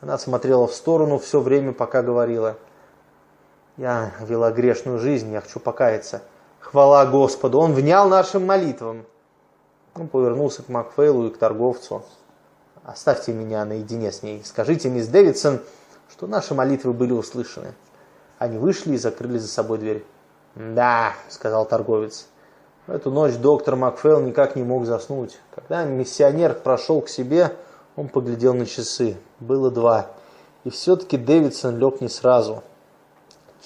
Она смотрела в сторону все время, пока говорила. Я вела грешную жизнь, я хочу покаяться. Хвала Господу, Он внял нашим молитвам. Он повернулся к Макфейлу и к торговцу. Оставьте меня наедине с ней. Скажите, мисс Дэвидсон, что наши молитвы были услышаны. Они вышли и закрыли за собой дверь. «Да», — сказал торговец. В эту ночь доктор Макфейл никак не мог заснуть. Когда миссионер прошел к себе, он поглядел на часы. Было два. И все-таки Дэвидсон лег не сразу.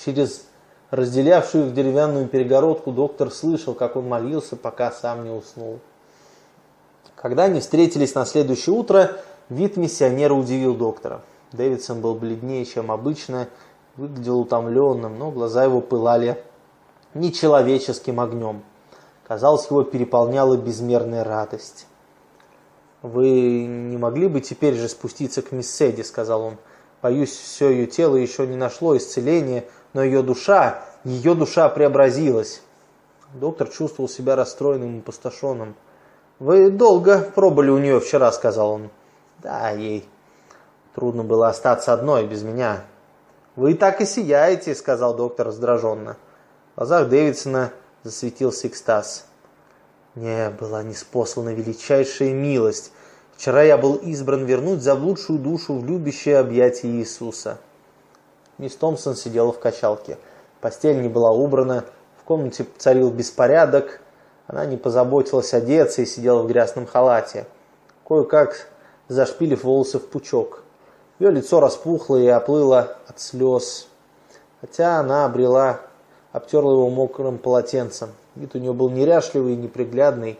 Через разделявшую их деревянную перегородку, доктор слышал, как он молился, пока сам не уснул. Когда они встретились на следующее утро, вид миссионера удивил доктора. Дэвидсон был бледнее, чем обычно, выглядел утомленным, но глаза его пылали нечеловеческим огнем. Казалось, его переполняла безмерная радость. «Вы не могли бы теперь же спуститься к мисс Седи?» – сказал он. «Боюсь, все ее тело еще не нашло исцеления, но ее душа, ее душа преобразилась». Доктор чувствовал себя расстроенным и опустошенным. «Вы долго пробыли у нее вчера», – сказал он. «Да, ей трудно было остаться одной без меня». «Вы так и сияете», – сказал доктор раздраженно. Глазах Дэвидсона засветился экстаз. Мне была неспослана величайшая милость. Вчера я был избран вернуть заблудшую душу в любящее объятие Иисуса. Мисс Томпсон сидела в качалке. Постель не была убрана, в комнате царил беспорядок. Она не позаботилась одеться и сидела в грязном халате. Кое-как зашпилив волосы в пучок. Ее лицо распухло и оплыло от слез. Хотя она обрела, обтерла его мокрым полотенцем. Вид у нее был неряшливый и неприглядный.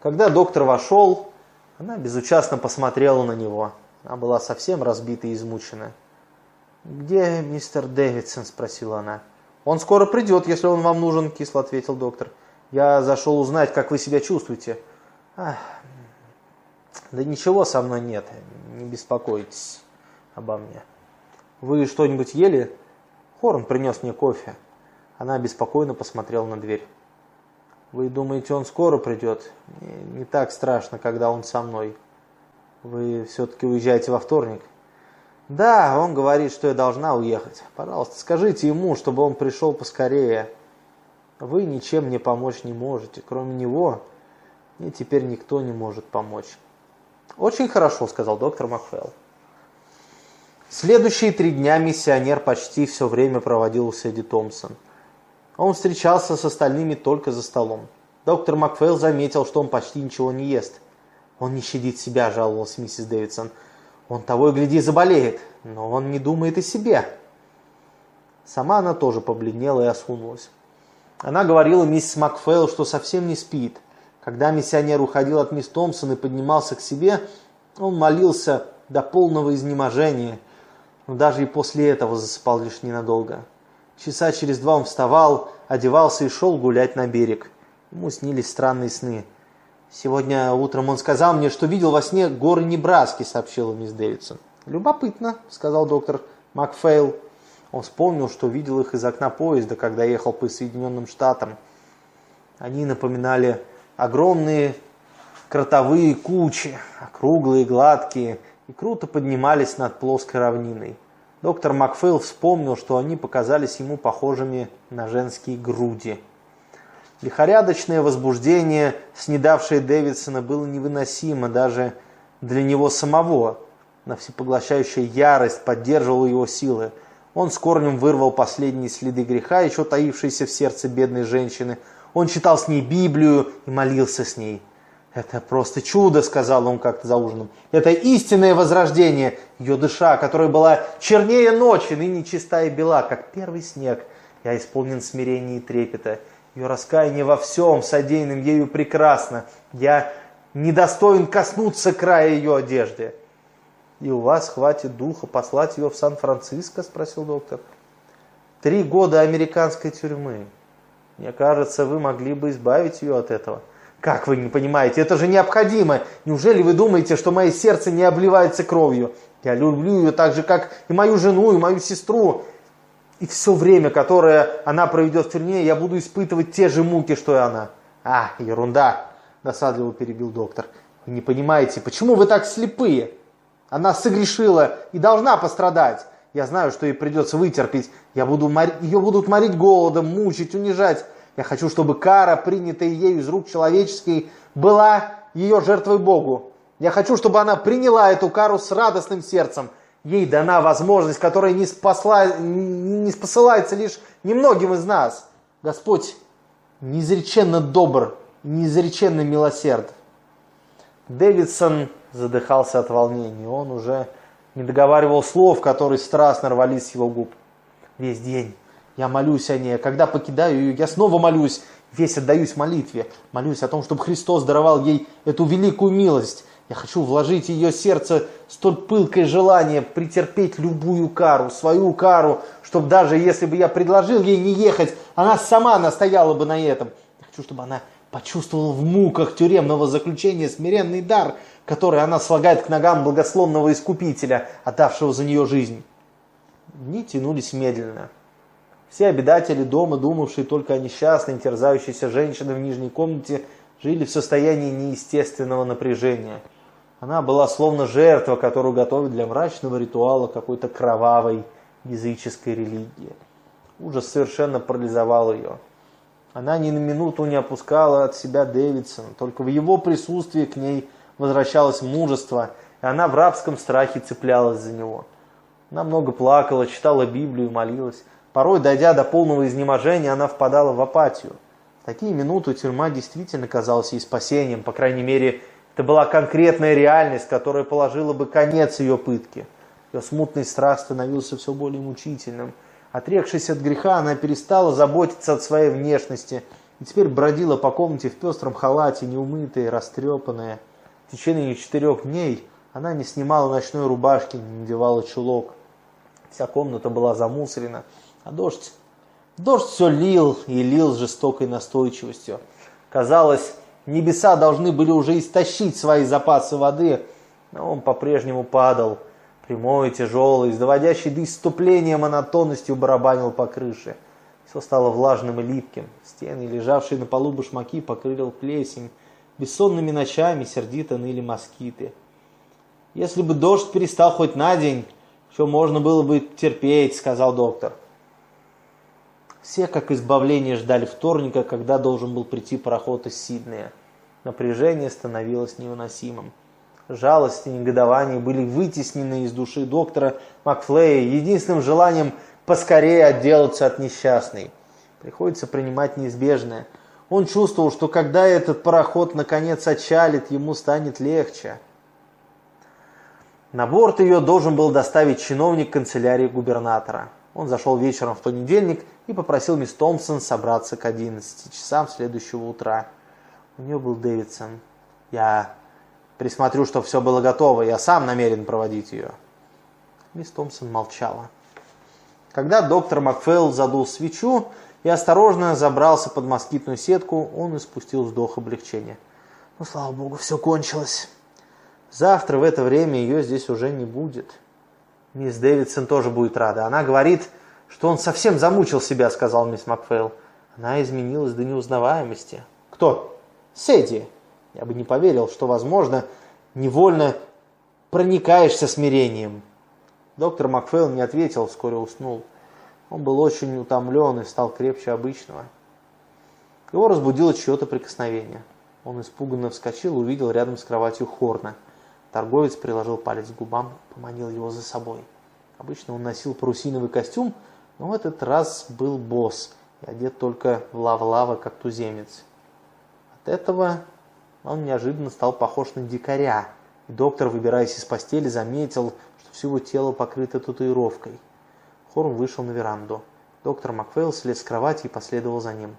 Когда доктор вошел, она безучастно посмотрела на него. Она была совсем разбита и измучена. «Где мистер Дэвидсон?» – спросила она. «Он скоро придет, если он вам нужен», – кисло ответил доктор. «Я зашел узнать, как вы себя чувствуете». Ах, «Да ничего со мной нет, не беспокойтесь обо мне». «Вы что-нибудь ели?» Хорн принес мне кофе. Она беспокойно посмотрела на дверь. Вы думаете, он скоро придет? Не, так страшно, когда он со мной. Вы все-таки уезжаете во вторник? Да, он говорит, что я должна уехать. Пожалуйста, скажите ему, чтобы он пришел поскорее. Вы ничем мне помочь не можете. Кроме него, мне теперь никто не может помочь. Очень хорошо, сказал доктор Макфелл. Следующие три дня миссионер почти все время проводил у Сэдди Томпсон. Он встречался с остальными только за столом. Доктор Макфейл заметил, что он почти ничего не ест. «Он не щадит себя», – жаловалась миссис Дэвидсон. «Он того и гляди заболеет, но он не думает о себе». Сама она тоже побледнела и осунулась. Она говорила миссис Макфейл, что совсем не спит. Когда миссионер уходил от мисс Томпсон и поднимался к себе, он молился до полного изнеможения, но даже и после этого засыпал лишь ненадолго. Часа через два он вставал, одевался и шел гулять на берег. Ему снились странные сны. «Сегодня утром он сказал мне, что видел во сне горы Небраски», — сообщила мисс Дэвидсон. «Любопытно», — сказал доктор Макфейл. Он вспомнил, что видел их из окна поезда, когда ехал по Соединенным Штатам. Они напоминали огромные кротовые кучи, округлые, гладкие, и круто поднимались над плоской равниной. Доктор Макфейл вспомнил, что они показались ему похожими на женские груди. Лихорядочное возбуждение, снедавшее Дэвидсона, было невыносимо даже для него самого. На всепоглощающая ярость поддерживала его силы. Он с корнем вырвал последние следы греха, еще таившиеся в сердце бедной женщины. Он читал с ней Библию и молился с ней. «Это просто чудо», — сказал он как-то за ужином. «Это истинное возрождение. Ее душа, которая была чернее ночи, ныне чистая и бела, как первый снег. Я исполнен смирения и трепета. Ее раскаяние во всем, содеянным ею прекрасно. Я недостоин коснуться края ее одежды». «И у вас хватит духа послать ее в Сан-Франциско?» – спросил доктор. «Три года американской тюрьмы. Мне кажется, вы могли бы избавить ее от этого». Как вы не понимаете? Это же необходимо. Неужели вы думаете, что мое сердце не обливается кровью? Я люблю ее так же, как и мою жену, и мою сестру. И все время, которое она проведет в тюрьме, я буду испытывать те же муки, что и она. А, ерунда, досадливо перебил доктор. Вы не понимаете, почему вы так слепые? Она согрешила и должна пострадать. Я знаю, что ей придется вытерпеть. Я буду мор... Ее будут морить голодом, мучить, унижать. Я хочу, чтобы кара, принятая ею из рук человеческой, была ее жертвой Богу. Я хочу, чтобы она приняла эту кару с радостным сердцем. Ей дана возможность, которая не, спасла, не спосылается лишь немногим из нас. Господь неизреченно добр, неизреченно милосерд. Дэвидсон задыхался от волнения. Он уже не договаривал слов, которые страстно рвались с его губ. Весь день Я молюсь о ней, когда покидаю ее, я снова молюсь, весь отдаюсь молитве. Молюсь о том, чтобы Христос даровал ей эту великую милость. Я хочу вложить в ее сердце столь пылкое желание претерпеть любую кару, свою кару, чтобы даже если бы я предложил ей не ехать, она сама настояла бы на этом. Я хочу, чтобы она почувствовала в муках тюремного заключения смиренный дар, который она слагает к ногам благословного Искупителя, отдавшего за нее жизнь. Дни тянулись медленно. Все обитатели дома, думавшие только о несчастной, терзающейся женщине в нижней комнате, жили в состоянии неестественного напряжения. Она была словно жертва, которую готовят для мрачного ритуала какой-то кровавой языческой религии. Ужас совершенно парализовал ее. Она ни на минуту не опускала от себя Дэвидсона, только в его присутствии к ней возвращалось мужество, и она в рабском страхе цеплялась за него. Она много плакала, читала Библию, молилась. Порой, дойдя до полного изнеможения, она впадала в апатию. В такие минуты тюрьма действительно казалась ей спасением, по крайней мере, это была конкретная реальность, которая положила бы конец ее пытке. Ее смутный страх становился все более мучительным. Отрекшись от греха, она перестала заботиться о своей внешности и теперь бродила по комнате в пестром халате, неумытая, растрепанная. В течение четырех дней она не снимала ночной рубашки, не надевала чулок. Вся комната была замусорена, а дождь... Дождь все лил и лил с жестокой настойчивостью. Казалось, небеса должны были уже истощить свои запасы воды, но он по-прежнему падал, прямой, тяжелый, с доводящей до иступления монотонностью барабанил по крыше. Все стало влажным и липким. Стены, лежавшие на полу башмаки, покрыл плесень. Бессонными ночами сердито ныли москиты. Если бы дождь перестал хоть на день, все можно было бы терпеть, сказал доктор. Все, как избавление, ждали вторника, когда должен был прийти пароход из Сиднея. Напряжение становилось невыносимым. Жалость и негодование были вытеснены из души доктора Макфлея единственным желанием поскорее отделаться от несчастной. Приходится принимать неизбежное. Он чувствовал, что когда этот пароход наконец отчалит, ему станет легче. На борт ее должен был доставить чиновник канцелярии губернатора. Он зашел вечером в понедельник и попросил мисс Томпсон собраться к 11 часам следующего утра. У нее был Дэвидсон. Я присмотрю, чтобы все было готово. Я сам намерен проводить ее. Мисс Томпсон молчала. Когда доктор Макфейл задул свечу и осторожно забрался под москитную сетку, он испустил вздох облегчения. Ну, слава богу, все кончилось. Завтра в это время ее здесь уже не будет. Мисс Дэвидсон тоже будет рада. Она говорит, что он совсем замучил себя, сказал мисс Макфейл. Она изменилась до неузнаваемости. Кто? Сэдди. Я бы не поверил, что, возможно, невольно проникаешься смирением. Доктор Макфейл не ответил, вскоре уснул. Он был очень утомлен и стал крепче обычного. Его разбудило чье-то прикосновение. Он испуганно вскочил и увидел рядом с кроватью Хорна – Торговец приложил палец к губам, поманил его за собой. Обычно он носил парусиновый костюм, но в этот раз был босс и одет только в лав-лава, как туземец. От этого он неожиданно стал похож на дикаря, и доктор, выбираясь из постели, заметил, что все его тело покрыто татуировкой. Хорн вышел на веранду. Доктор Макфейл слез с кровати и последовал за ним.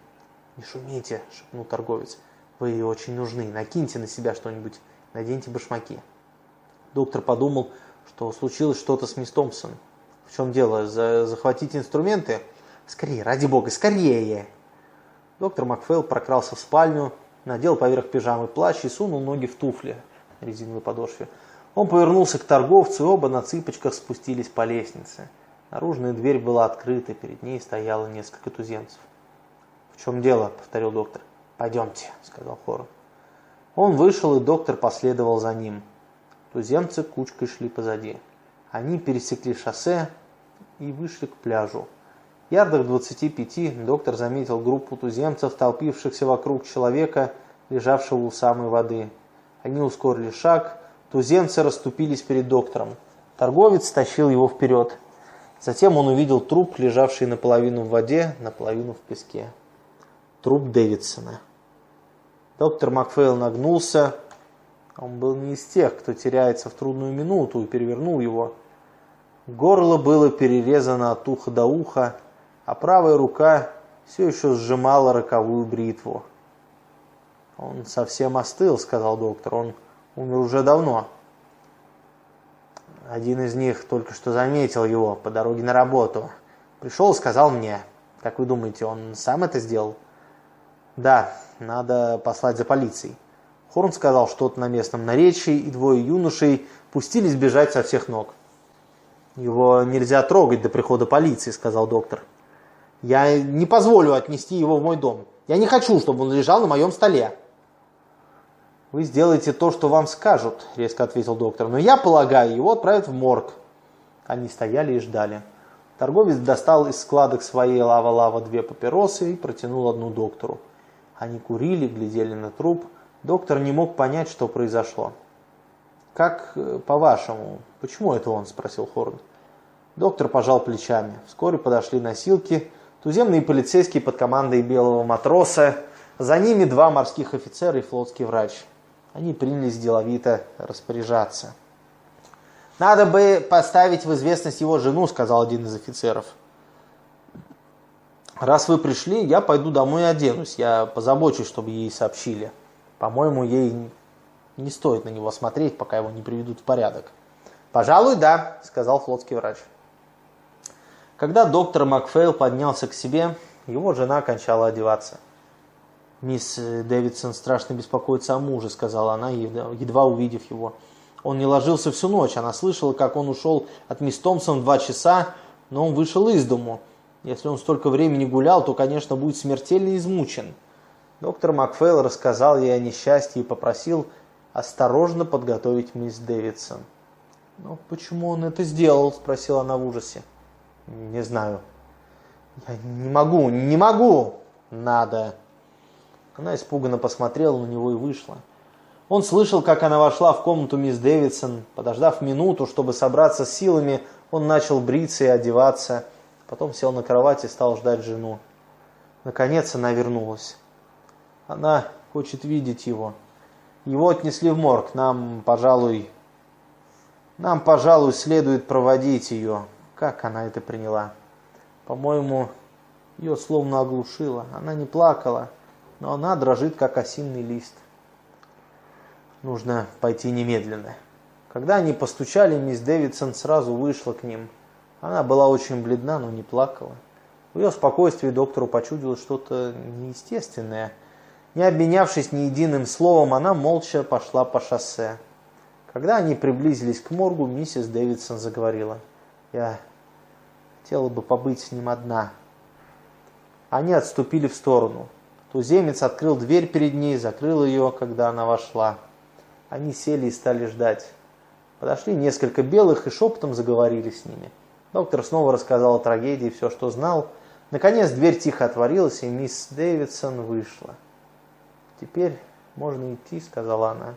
«Не шумите», — шепнул торговец. «Вы очень нужны. Накиньте на себя что-нибудь. Наденьте башмаки». Доктор подумал, что случилось что-то с мисс Томпсон. В чем дело? За захватить инструменты? Скорее, ради бога, скорее! Доктор Макфейл прокрался в спальню, надел поверх пижамы плащ и сунул ноги в туфли на резиновой подошве. Он повернулся к торговцу, и оба на цыпочках спустились по лестнице. Наружная дверь была открыта, перед ней стояло несколько туземцев. «В чем дело?» – повторил доктор. «Пойдемте», – сказал Хорн. Он вышел, и доктор последовал за ним. Туземцы кучкой шли позади. Они пересекли шоссе и вышли к пляжу. Ярдах 25 доктор заметил группу туземцев, толпившихся вокруг человека, лежавшего у самой воды. Они ускорили шаг, туземцы расступились перед доктором. Торговец тащил его вперед. Затем он увидел труп, лежавший наполовину в воде, наполовину в песке. Труп Дэвидсона. Доктор Макфейл нагнулся, он был не из тех, кто теряется в трудную минуту и перевернул его. Горло было перерезано от уха до уха, а правая рука все еще сжимала роковую бритву. «Он совсем остыл», — сказал доктор. «Он умер уже давно». Один из них только что заметил его по дороге на работу. Пришел и сказал мне. Как вы думаете, он сам это сделал? Да, надо послать за полицией. Хорн сказал что-то на местном наречии, и двое юношей пустились бежать со всех ног. «Его нельзя трогать до прихода полиции», — сказал доктор. «Я не позволю отнести его в мой дом. Я не хочу, чтобы он лежал на моем столе». «Вы сделаете то, что вам скажут», — резко ответил доктор. «Но я полагаю, его отправят в морг». Они стояли и ждали. Торговец достал из складок своей лава-лава две папиросы и протянул одну доктору. Они курили, глядели на труп. Доктор не мог понять, что произошло. «Как э, по-вашему? Почему это он?» – спросил Хорн. Доктор пожал плечами. Вскоре подошли носилки, туземные полицейские под командой белого матроса, за ними два морских офицера и флотский врач. Они принялись деловито распоряжаться. «Надо бы поставить в известность его жену», – сказал один из офицеров. «Раз вы пришли, я пойду домой и оденусь. Я позабочусь, чтобы ей сообщили. По-моему, ей не стоит на него смотреть, пока его не приведут в порядок. «Пожалуй, да», — сказал флотский врач. Когда доктор Макфейл поднялся к себе, его жена кончала одеваться. «Мисс Дэвидсон страшно беспокоится о муже», — сказала она, едва увидев его. Он не ложился всю ночь. Она слышала, как он ушел от мисс Томпсон два часа, но он вышел из дому. Если он столько времени гулял, то, конечно, будет смертельно измучен. Доктор Макфейл рассказал ей о несчастье и попросил осторожно подготовить мисс Дэвидсон. «Но почему он это сделал?» – спросила она в ужасе. «Не знаю». «Я не могу, не могу!» «Надо!» Она испуганно посмотрела на него и вышла. Он слышал, как она вошла в комнату мисс Дэвидсон. Подождав минуту, чтобы собраться с силами, он начал бриться и одеваться. Потом сел на кровать и стал ждать жену. Наконец она вернулась. Она хочет видеть его. Его отнесли в морг. Нам, пожалуй, нам, пожалуй, следует проводить ее. Как она это приняла? По-моему, ее словно оглушило. Она не плакала, но она дрожит, как осинный лист. Нужно пойти немедленно. Когда они постучали, мисс Дэвидсон сразу вышла к ним. Она была очень бледна, но не плакала. В ее спокойствии доктору почудилось что-то неестественное – не обменявшись ни единым словом, она молча пошла по шоссе. Когда они приблизились к моргу, миссис Дэвидсон заговорила. «Я хотела бы побыть с ним одна». Они отступили в сторону. Туземец открыл дверь перед ней, закрыл ее, когда она вошла. Они сели и стали ждать. Подошли несколько белых и шепотом заговорили с ними. Доктор снова рассказал о трагедии, все, что знал. Наконец дверь тихо отворилась, и мисс Дэвидсон вышла. «Теперь можно идти», — сказала она.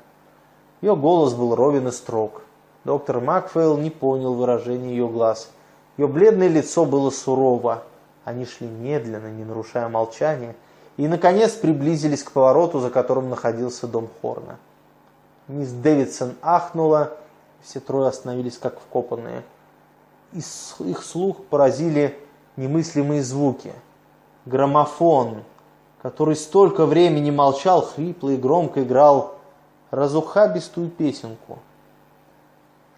Ее голос был ровен и строг. Доктор Макфейл не понял выражения ее глаз. Ее бледное лицо было сурово. Они шли медленно, не нарушая молчания, и, наконец, приблизились к повороту, за которым находился дом Хорна. Мисс Дэвидсон ахнула, все трое остановились как вкопанные. Их слух поразили немыслимые звуки. Граммофон, который столько времени молчал, хрипло и громко играл разухабистую песенку.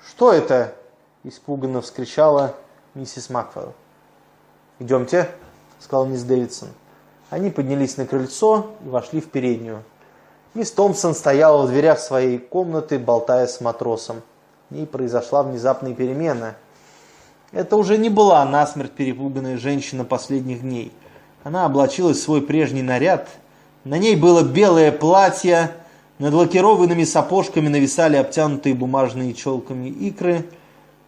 «Что это?» – испуганно вскричала миссис Макфелл. «Идемте», – сказал мисс Дэвидсон. Они поднялись на крыльцо и вошли в переднюю. Мисс Томпсон стояла в дверях своей комнаты, болтая с матросом. В ней произошла внезапная перемена. Это уже не была насмерть перепуганная женщина последних дней – она облачилась в свой прежний наряд. На ней было белое платье, над лакированными сапожками нависали обтянутые бумажные челками икры.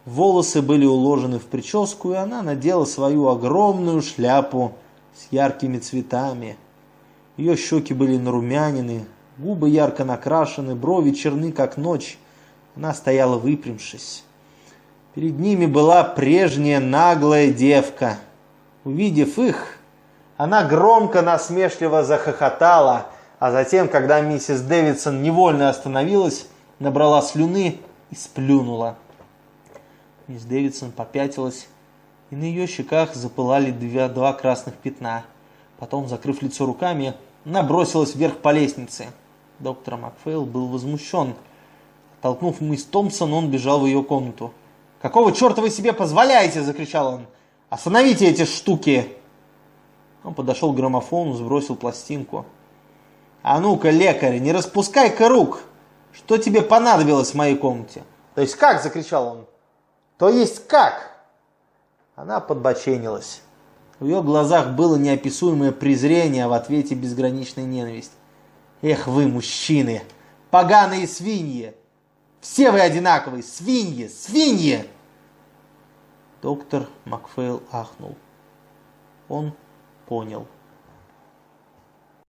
Волосы были уложены в прическу, и она надела свою огромную шляпу с яркими цветами. Ее щеки были нарумянины, губы ярко накрашены, брови черны, как ночь. Она стояла выпрямшись. Перед ними была прежняя наглая девка. Увидев их, она громко насмешливо захохотала, а затем, когда миссис Дэвидсон невольно остановилась, набрала слюны и сплюнула. Мисс Дэвидсон попятилась и на ее щеках запылали два, два красных пятна. Потом, закрыв лицо руками, набросилась вверх по лестнице. Доктор Макфейл был возмущен. Толкнув мисс Томпсон, он бежал в ее комнату. «Какого черта вы себе позволяете?» – закричал он. «Остановите эти штуки!» Он подошел к граммофону, сбросил пластинку. «А ну-ка, лекарь, не распускай-ка рук! Что тебе понадобилось в моей комнате?» «То есть как?» – закричал он. «То есть как?» Она подбоченилась. В ее глазах было неописуемое презрение, а в ответе безграничная ненависть. «Эх вы, мужчины! Поганые свиньи! Все вы одинаковые! Свиньи! Свиньи!» Доктор Макфейл ахнул. Он понял.